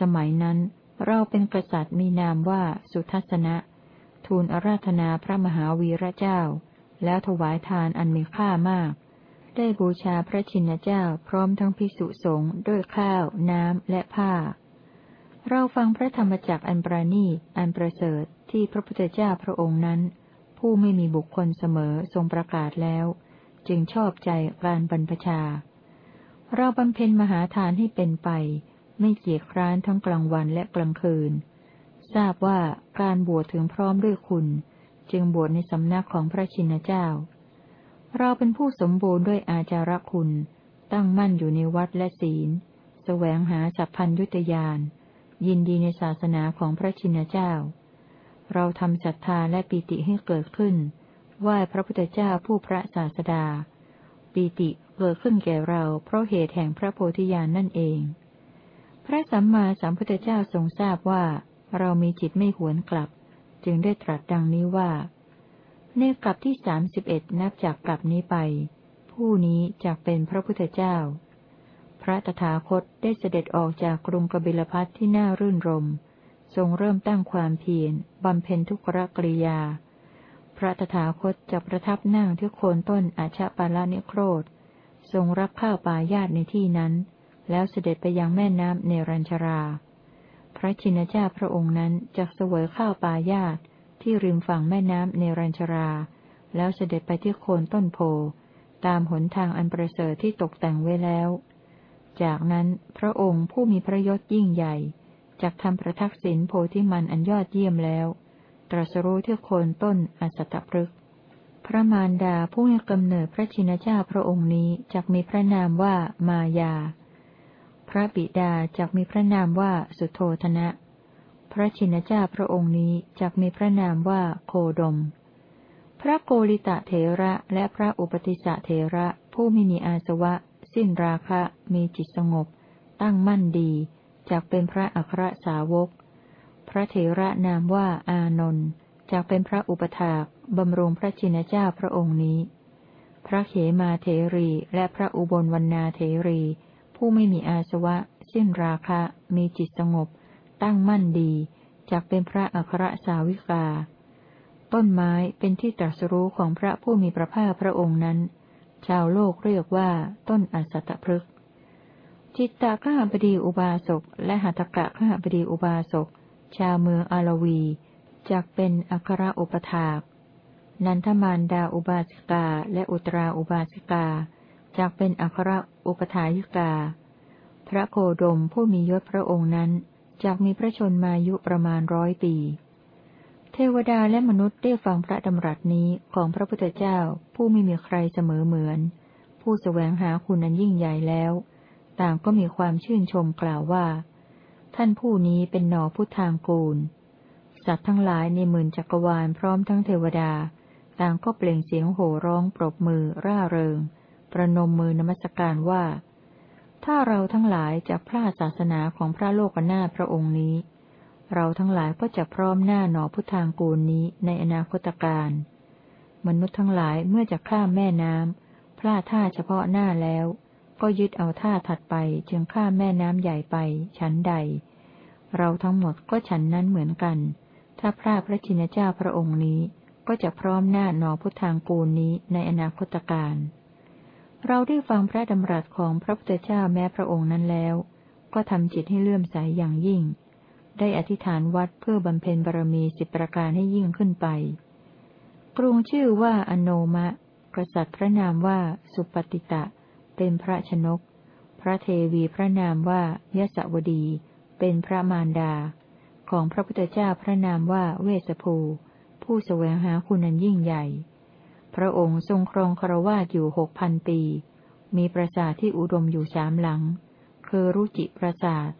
สมัยนั้นเราเป็นกษัตริย์มีนามว่าสุทัศนะ ทูลอาราธนาพระมหาวีระเจ้า แล้วถวายทานอันมีค่ามาก ได้บูชาพระชินเจ้าพร้อมทั้งพิสุสงฆ์ด้วยข้าว น้ำและผ้า เราฟังพระธรรมจักอันประณีตอันประเสริฐที่พระพุทธเจ้าพระองค์นั้น ผู้ไม่มีบุคคลเสมอทรงประกาศแล้ว จึงชอบใจการบรรพชา เราบำเพ็ญมหาทานให้เป็นไป ไม่เกียจคร้านทั้งกลางวันและกลางคืน ทราบว่าการบวชถึงพร้อมด้วยคุณ จึงบวชในสำนักของพระชินเจ้า เราเป็นผู้สมบูรณ์ด้วยอาจารคุณ ตั้งมั่นอยู่ในวัดและศีล แสวงหาสัพพัญยุตยาน ยินดีในศาสนาของพระชินเจ้า เราทำศรัทธาและปิติให้เกิดขึ้นไหว้พระพุทธเจ้าผู้พระศาสดา ปิติเกิดขึ้นแก่เราเพราะเหตุแห่งพระโพธิญาณนนั่นเอง พระสัมมาสัมพุทธเจ้าทรงทราบว่า เรามีจิตไม่หวนกลับ จึงได้ตรัสดังนี้ว่า ในกลับที่สามสิบเอ็ดนับจากกลับนี้ไป ผู้นี้จะเป็นพระพุทธเจ้า ระตถาคตได้เสด็จออกจากกรุงกบิลพัทที่น่ารื่นรม ทรงเริ่มตั้งความเพียรบำเพ็ญทุกรกริยา พระตถาคตจะประทับนั่งที่โคนต้นอาชาปาลานิโครธ ทรงรับข้าวปายาตในที่นั้น แล้วเสด็จไปยังแม่น้ำเนรัญชรา พระชินเจ้าพระองค์นั้นจะเสวยข้าวปายาตที่ริมฝั่งแม่น้ำเนรัญชรา แล้วเสด็จไปที่โคนต้นโพตามหนทางอันประเสริฐที่ตกแต่งไว้แล้ว จากนั้นพระองค์ผู้มีพระยศยิ่งใหญ่จักทำประทักษิณโพธิมันอันยอดเยี่ยมแล้ว ตรัสรู้ที่โคนต้นอัสตพฤกพระมารดาผู้ให้กำเนิดพระชินเจ้าพระองค์นี้จักมีพระนามว่ามายา พระบิดาจักมีพระนามว่าสุโธธนะ พระชินเจ้าพระองค์นี้จักมีพระนามว่าโคดม พระโกริตะเถระและพระอุปติสะเถระผู้ไม่มีอาสวะ สิ้นราคะ มีจิตสงบ ตั้งมั่นดีจักเป็นพระอัครสาวก พระเถระนามว่าอานนท์จักเป็นพระอุปถากบำรุงพระชินเจ้าพระองค์นี้ พระเขมาเถรีและพระอุบลวรรณาเถรี ผู้ไม่มีอาสวะ สิ้นราคะ มีจิตสงบ ตั้งมั่นดีจักเป็นพระอัครสาวิกา ต้นไม้เป็นที่ตรัสรู้ของพระผู้มีพระภาคพระองค์นั้น ชาวโลกเรียกว่า ต้นอัสตพฤกษ์จิตตะข้าบดีอุบาสก และหัตกะข้าบดีอุบาสก ชาวเมืองอารวีจักเป็นอัครอุปถาก นันทมานดาอุบาสิกาและอุตราอุบาสิกาจักเป็นอัครอุปถายิกา พระโคดมผู้มียศพระองค์นั้นจักมีพระชนมายุประมาณร้อยปี เทวดาและมนุษย์ได้ฟังพระดำรัสนี้ของพระพุทธเจ้าผู้ไม่มีใครเสมอเหมือน ผู้สแสวงหาคุณอันยิ่งใหญ่แล้ว ต่างก็มีความชื่นชมกล่าวว่า ท่านผู้นี้เป็นหนอพุทธางกูล สัตว์ทั้งหลายในหมื่นจักรวาลพร้อมทั้งเทวดา ต่างก็เปล่งเสียงโห่ร้องปรบมือร่าเริง ประนมมือนมัสการว่า ถ้าเราทั้งหลายจะพลาดศาสนาของพระโลกนาพระองค์นี้ เราทั้งหลายก็จะพร้อมหน้าหนอพุทธางกูลนี้ในอนาคตการมนุษย์ทั้งหลายเมื่อจะข้ามแม่น้ำพลาดท่าเฉพาะหน้าแล้ว ก็ยึดเอาท่าถัดไปจึงข้ามแม่น้ำใหญ่ไป ชั้นใด เราทั้งหมดก็ฉันนั้นเหมือนกัน ถ้าพระพระชินเจ้าพระองค์นี้ก็จะพร้อมหน้าหนอพุทธางกูลนี้ในอนาคตการเราได้ฟังพระดำรัสของพระพุทธเจ้าแม้พระองค์นั้นแล้วกก็ทำจิตให้เลื่อมใสอย่างยิ่ง ได้อธิษฐานวัดเพื่อบำเพ็ญบารมีสิบประการให้ยิ่งขึ้นไป กรุงชื่อว่าอโนมะ กษัตริย์พระนามว่าสุปฏิตะ เป็นพระชนก พระเทวีพระนามว่ายศวดี เป็นพระมารดา ของพระพุทธเจ้าพระนามว่าเวสภู ผู้แสวงหาคุณันยิ่งใหญ่ พระองค์ทรงครองครวาสอยู่หกพันปี มีปราสาทที่อุดมอยู่สามหลัง คือรุจิปราสาท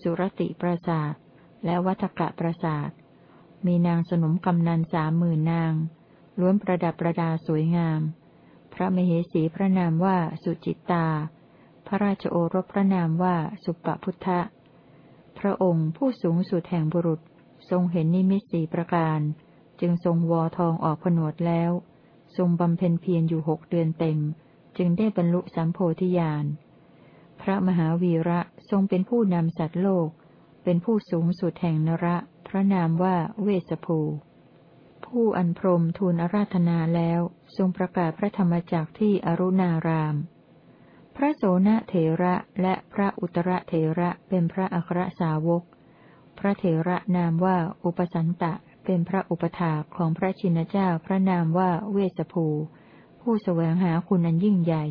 สุรติปราสาท และวัฏกะปราสาท มีนางสนมกำนันสามหมื่นนาง ล้วนประดับประดาสวยงาม พระมเหสีพระนามว่าสุจิตตา พระราชโอรสพระนามว่าสุปพุทธะ พระองค์ผู้สูงสุดแห่งบุรุษทรงเห็นนิมิตสีประการ จึงทรงวอทองออกผนวดแล้ว ทรงบำเพ็ญเพียรอยู่หกเดือนเต็ม จึงได้บรรลุสัมโพธิญาณ พระมหาวีระทรงเป็นผู้นำสัตว์โลก เป็นผู้สูงสุดแห่งนระ พระนามว่าเวสภู ผู้อันพรมทูลอาราธนาแล้ว ทรงประกาศพระธรรมจักที่อรุณาราม พระโสนเถระและพระอุตรเถระเป็นพระอัครสาวก พระเถระนามว่าอุปสันตะเป็นพระอุปถาของพระชินเจ้าพระนามว่าเวสภู ผู้แสวงหาคุณอันยิ่งใหญ่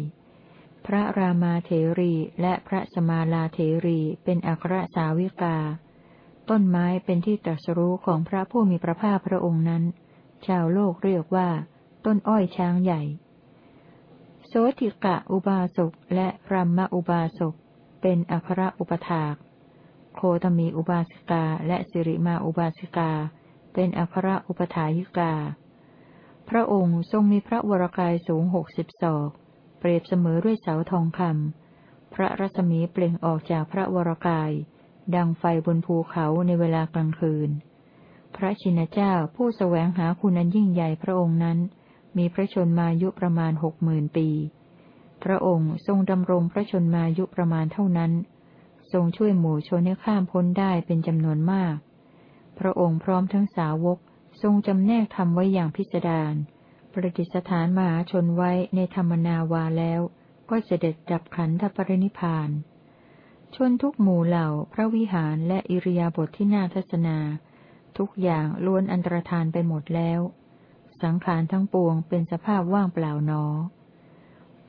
พระรามาเถรีและพระสมาลาเถรีเป็นอัครสาวิกา ต้นไม้เป็นที่ตรัสรู้ของพระผู้มีพระภาคพระองค์นั้น ชาวโลกเรียกว่า ต้นอ้อยช้างใหญ่ โสติกะอุบาสกและพรัมมอุบาสกเป็นอัครอุปถาก โคตมีอุบาสิกาและสิริมาอุบาสิกา เป็นอัครอุปถายิกา พระองค์ทรงมีพระวรกายสูงหกสิบศอก ปรียบเสมอด้วยเสาทองคำพระรัศมีเปล่งออกจากพระวรกาย ดังไฟบนภูเขาในเวลากลางคืน พระชินเจ้าผู้สแสวงหาคุณอันยิ่งใหญ่พระองค์นั้น มีพระชนมายุประมาณหกหมื่นปี พระองค์ทรงดำรงพระชนมายุประมาณเท่านั้น ทรงช่วยหมู่ชนให้ข้ามพ้นได้เป็นจำนวนมาก พระองค์พร้อมทั้งสาวกทรงจำแนกทำไว้อย่างพิสดาร ประดิษฐานมหาชนไว้ในธรรมนาวาแล้ว ก็เสด็จดับขันธปรินิพาน ชนทุกหมู่เหล่าพระวิหารและอิริยาบถทที่น่าทัศนา ทุกอย่างล้วนอันตรธานไปหมดแล้ว สังขารทั้งปวงเป็นสภาพว่างเปล่าหนอ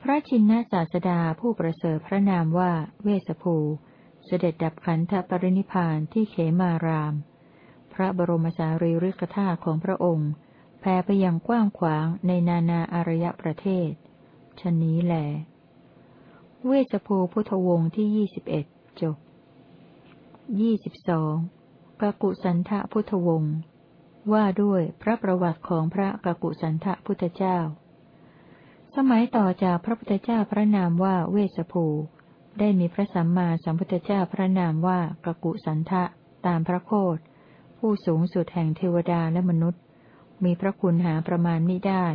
พระชินนศาสดาผู้ประเสริฐพระนามว่าเวสภูเสด็จดับขันธปรินิพานที่เขมาราม พระบรมสารีริกธาตุของพระองค์ แผ่ไปอยังกว้างขวางในนานาอารยประเทศชนนี้แหลเวสภูพุทธวงศ์ที่ยี่สิบเอ็ดจบยี่สิบสองกกุสันทะพุทธวงศ์ว่าด้วยพระประวัติของพระกกุสันทะพุทธเจ้า สมัยต่อจากพระพุทธเจ้าพระนามว่าเวสภู ได้มีพระสัมมาสัมพุทธเจ้าพระนามว่ากกุสันทะตามพระโคดผู้สูงสุดแห่งเทวดาและมนุษย์ มีพระคุณหาประมาณม่ได้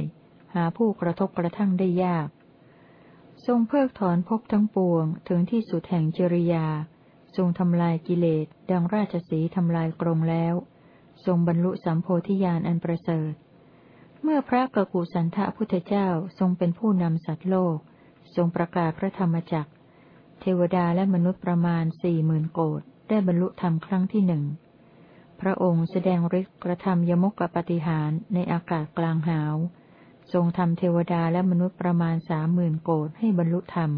หาผู้กระทบกระทั่งได้ยาก ทรงเพิกถอนภพทั้งปวงถึงที่สุดแห่งจริยา ทรงทำลายกิเลสดังราชสีทำลายกรงแล้ว ทรงบรรลุสัมโพธิญาณอันประเสริฐ เมื่อพระกกุสันทะพุทธเจ้าทรงเป็นผู้นำสัตว์โลก ทรงประกาศพระธรรมจักรเทวดาและมนุษย์ประมาณสี่หมื่นโกดได้บรรลุธรรมครั้งที่หนึ่ง พระองค์แสดงฤทธิ์กระทำยมกกปฏิหารในอากาศกลางหาว ทรงทำเทวดาและมนุษย์ประมาณสามหมื่นโกดให้บรรลุธรรม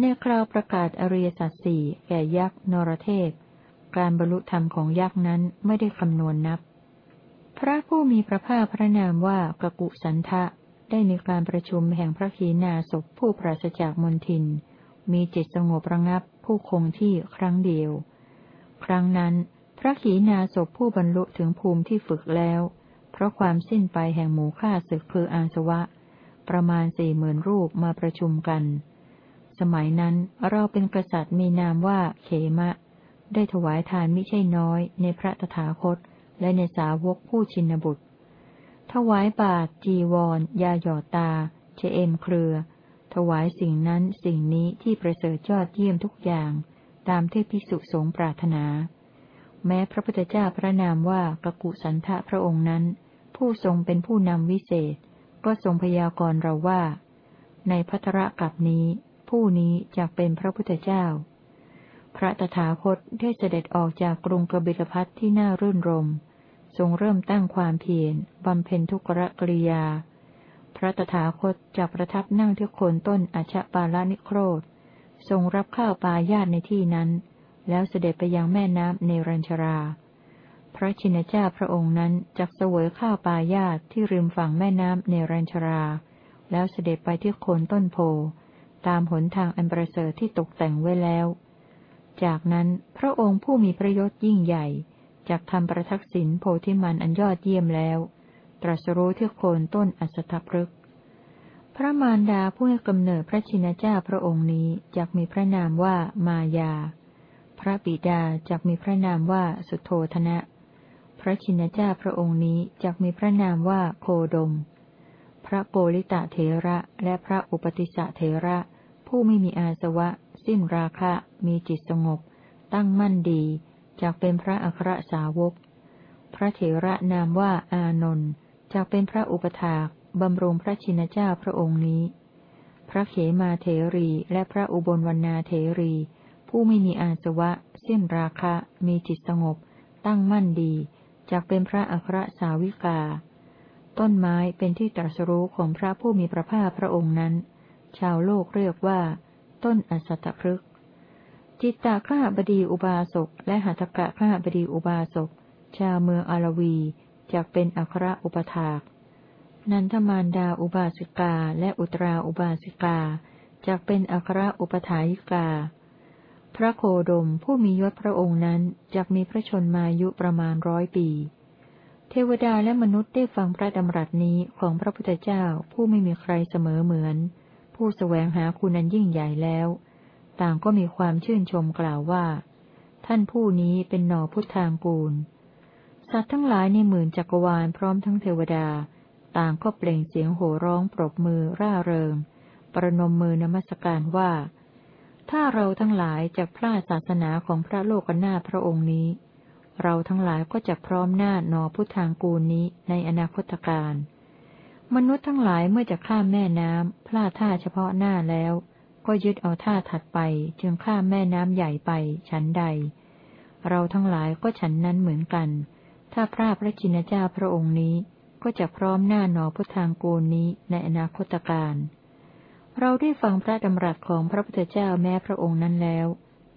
ในคราวประกาศอริยสัจสี่แก่ยักษ์นรเทพ การบรรลุธรรมของยักษ์นั้นไม่ได้คำนวณนับ พระผู้มีพระภาคพระนามว่ากกุสันทะได้มีการประชุมแห่งพระขีณาสพผู้ปราศจากมนทิน มีจิตสงบระงับผู้คงที่ครั้งเดียว ครั้งนั้น ระขีณาสพผู้บรรลุถึงภูมิที่ฝึกแล้ว เพราะความสิ้นไปแห่งหมู่ฆ่าศึกคืออาสวะ ประมาณสี่หมื่นรูปมาประชุมกัน สมัยนั้นเราเป็นกษัตริย์มีนามว่าเขมะ ได้ถวายทานไม่ใช่น้อย ในพระตถาคต และในสาวกผู้ชินบุตร ถวายบาตรจีวร ยาหยอดตาเชเอมเครือ ถวายสิ่งนั้นสิ่งนี้ที่ประเสริฐยอดเยี่ยมทุกอย่าง ตามที่พิสุสงปรารถนา แม้พระพุทธเจ้าพระนามว่ากกุสันทะพระองค์นั้น ผู้ทรงเป็นผู้นำวิเศษ ก็ทรงพยากรณ์เราว่า ในพัทระกับนี้ ผู้นี้จะเป็นพระพุทธเจ้าพพระตถาคตได้เสด็จออกจากกรุงกบิลพัทที่น่ารื่นรม ทรงเริ่มตั้งความเพียรบำเพ็ญทุกรกริยา พระตถาคตจะประทับนั่งที่โคนต้นอชปาลานิโครธทรงรับข้าวปลายาตในที่นั้น แล้วเสด็จไปยังแม่น้ำเนรัญชรา พระชินเจ้าพระองค์นั้นจักเสวยข้าวปลายาตที่ริมฝั่งแม่น้ำเนรัญชรา แล้วเสด็จไปที่โคนต้นโพ ตามหนทางอันประเสริฐที่ตกแต่งไว้แล้ว จากนั้นพระองค์ผู้มีพระยศยิ่งใหญ่จากทำประทักษิณโพธิมันอันยอดเยี่ยมแล้ว ตรัสรู้ที่โคนต้นอัสถพฤกษ์พระมารดาผู้ให้กำเนิดพระชินเจ้าพระองค์นี้จากมีพระนามว่ามายา พระบิดาจากมีพระนามว่าสุโธธนะ พระชินเจ้าพระองค์นี้จากมีพระนามว่าโคดม พระโกริตะเถระและพระอุปติสะเถระ ผู้ไม่มีอาสวะ สิ้นราคะ มีจิตสงบ ตั้งมั่นดีจากเป็นพระอัครสาวก พระเถระนามว่าอานนท์จากเป็นพระอุปถากบำรุงพระชินเจ้าพระองค์นี้ พระเขมาเถรีและพระอุบลวรรณาเถรี ผู้ไม่มีอาสวะ สิ้นราคะ มีจิตสงบ ตั้งมั่นดีจากเป็นพระอัครสาวิกา ต้นไม้เป็นที่ตรัสรู้ของพระผู้มีพระภาคพระองค์นั้น ชาวโลกเรียกว่า ต้นอสัตพฤกษ์จิตตาข้าบดีอุบาสกและหัตถกะข้าบดีอุบาสก ชาวเมืองอารวีจากเป็นอัครอุปถาก นันทมารดาอุบาสิกาและอุตราอุบาสิกาจากเป็นอัครอุปถายิกา พระโคดมผู้มียศพระองค์นั้นจากมีพระชนมายุประมาณร้อยปี เทวดาและมนุษย์ได้ฟังพระดำรัสนี้ของพระพุทธเจ้าผู้ไม่มีใครเสมอเหมือน ผู้สแสวงหาคุณนันยิ่งใหญ่แล้ว ต่างก็มีความชื่นชมกล่าวว่า ท่านผู้นี้เป็นหน่อพุทธางกูล สัตว์ทั้งหลายในหมื่นจักรวาลพร้อมทั้งเทวดา ต่างก็เปล่งเสียงโห่ร้องปรบมือร่าเริง ประนมมือนมัสการว่า ถ้าเราทั้งหลายจะพลาดศาสนาของพระโลกนาพระองค์นี้ เราทั้งหลายก็จะพร้อมหน้าหนอพุทธางกูลนี้ในอนาคตการมนุษย์ทั้งหลายเมื่อจะข้ามแม่น้ำพลาดท่าเฉพาะหน้าแล้ว ก็ยึดเอาท่าถัดไปจึงข้ามแม่น้ำใหญ่ไปฉันใด เราทั้งหลายก็ฉันนั้นเหมือนกัน ถ้าพระพระจินเจ้าพระองค์นี้ก็จะพร้อมหน้าหนอพุทธางกูลนี้ในอนาคตการ เราได้ฟังพระดำรัสของพระพุทธเจ้าแม้พระองค์นั้นแล้ว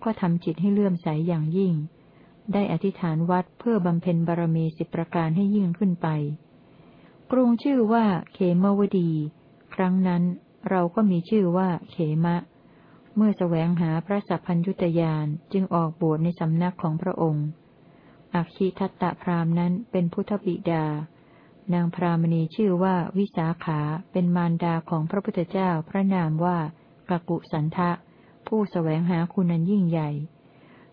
ก็ทำจิตให้เลื่อมใสอย่างยิ่ง ได้อธิษฐานวัดเพื่อบำเพ็ญบารมีสิบประการให้ยิ่งขึ้นไป กรุงชื่อว่าเขมวดี ครั้งนั้นเราก็มีชื่อว่าเขมะ เมื่อแสวงหาพระสัพพัญยุตยานจึงออกบวชในสำนักของพระองค์ อักขิทัตตพรามนั้นเป็นพุทธบิดา นางพรามณีชื่อว่าวิสาขาเป็นมารดาของพระพุทธเจ้าพระนามว่ากกุสันทะ ผู้สแสวงหาคุณนันยิ่งใหญ่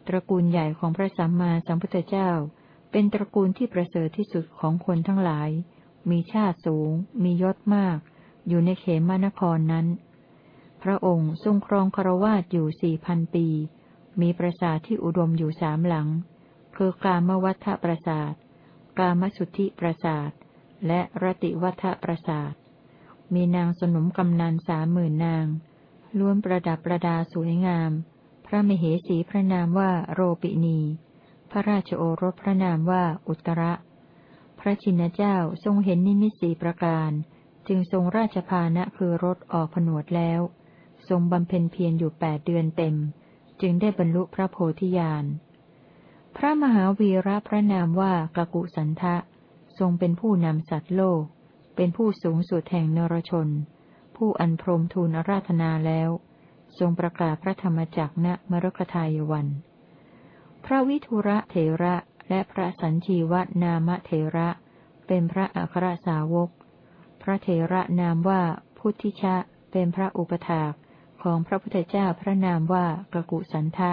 ตระกูลใหญ่ของพระสัมมาสัมพุทธเจ้า เป็นตระกูลที่ประเสริฐที่สุดของคนทั้งหลาย มีชาติสูง มียศมาก อยู่ในเขมานครนั้น พระองค์ทรงครองคารวาสอยู่สี่พันปี มีปราสาทที่อุดมอยู่สามหลัง คือกามวัฏปราสาท กามสุทธิปราสาท และรติวัฏปราสาท มีนางสนมกำนันสามหมื่นนาง ล้วนประดับประดาสวยงาม พระมเหสีพระนามว่าโรปินี พระราชโอรสพระนามว่าอุตระ พระชินเจ้าทรงเห็นนิมิตสีประการ จึงทรงราชพานะคือรถออกผนวดแล้ว ทรงบำเพ็ญเพียรอยู่แปดเดือนเต็ม จึงได้บรรลุพระโพธิญาณ พระมหาวีระพระนามว่ากกุสันทะ ทรงเป็นผู้นำสัตว์โลก เป็นผู้สูงสุดแห่งนรชน ผู้อันพรมทูลราธนาแล้ว ทรงประกาศพระธรรมจักณมรกทายวัน พระวิทุระเถระและพระสัญชีวนามเถระ เป็นพระอัครสาวก พระเถระนามว่าพุทธิชะ เป็นพระอุปถากของพระพุทธเจ้าพระนามว่ากกุสันทะ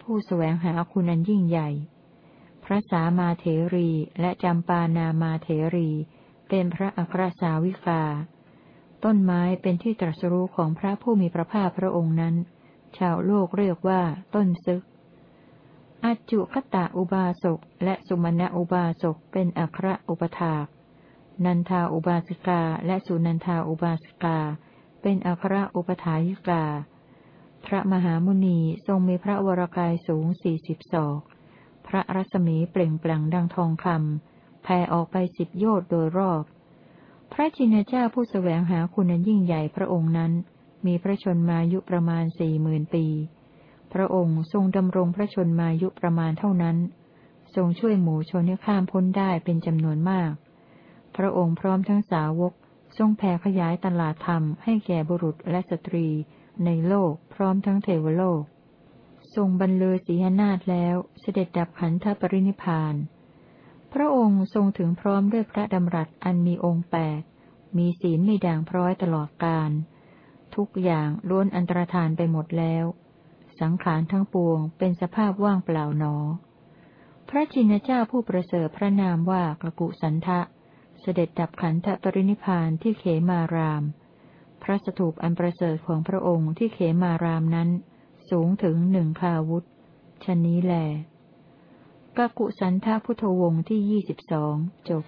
ผู้สแสวงหาคุณอันยิ่งใหญ่ ระสามาเถรีและจำปานามาเถรี เป็นพระอัครสาวิกา ต้นไม้เป็นที่ตรัสรู้ของพระผู้มีพระภาคพระองค์นั้น ชาวโลกเรียกว่าต้นซึกอาจุคตะอุบาสกและสุมาณะอุบาสกเป็นอัครอุปถาก นันทาอุบาสิกาและสุนันทาอุบาสิกา เป็นอัครอุปถายิกา พระมหามุนีทรงมีพระวรกายสูงสี่สิบศอก พระรัศมีเปล่งปลั่งดังทองคำแผ่ออกไปสิบโยชน์โดยรอบ พระจินเจ้าผู้สแสวงหาคุณยิ่งใหญ่พระองค์นั้น มีพระชนมายุประมาณสี่หมื่นปี พระองค์ทรงดำรงพระชนมายุประมาณเท่านั้น ทรงช่วยหมู่ชนให้ข้ามพ้นได้เป็นจำนวนมาก พระองค์พร้อมทั้งสาวกทรงแผ่ขยายตลาดธรรมให้แก่บุรุษและสตรีในโลกพร้อมทั้งเทวโลก ทรงบรรเลอศีหนาฏแล้วเสด็จดับขันธปรินิพาน พระองค์ทรงถึงพร้อมด้วยพระดำรัสอันมีองค์แปด มีศีลไมีด่างพร้อยตลอดกาล ทุกอย่างล้วนอันตรธานไปหมดแล้ว สังขารทั้งปวงเป็นสภาพว่างเปล่าหนอ พระจินเจ้าผู้ประเสริฐพระนามว่ากกุสันทะ เสด็จดับขันธปรินิพานที่เขมาราม พระสถูปอันประเสริฐของพระองค์ที่เขมารามนั้น สูงถึงหนึ่งคาวุธชนนี้แลกกุสันทาพุทธวงศ์ที่ยี่สิบสองจบ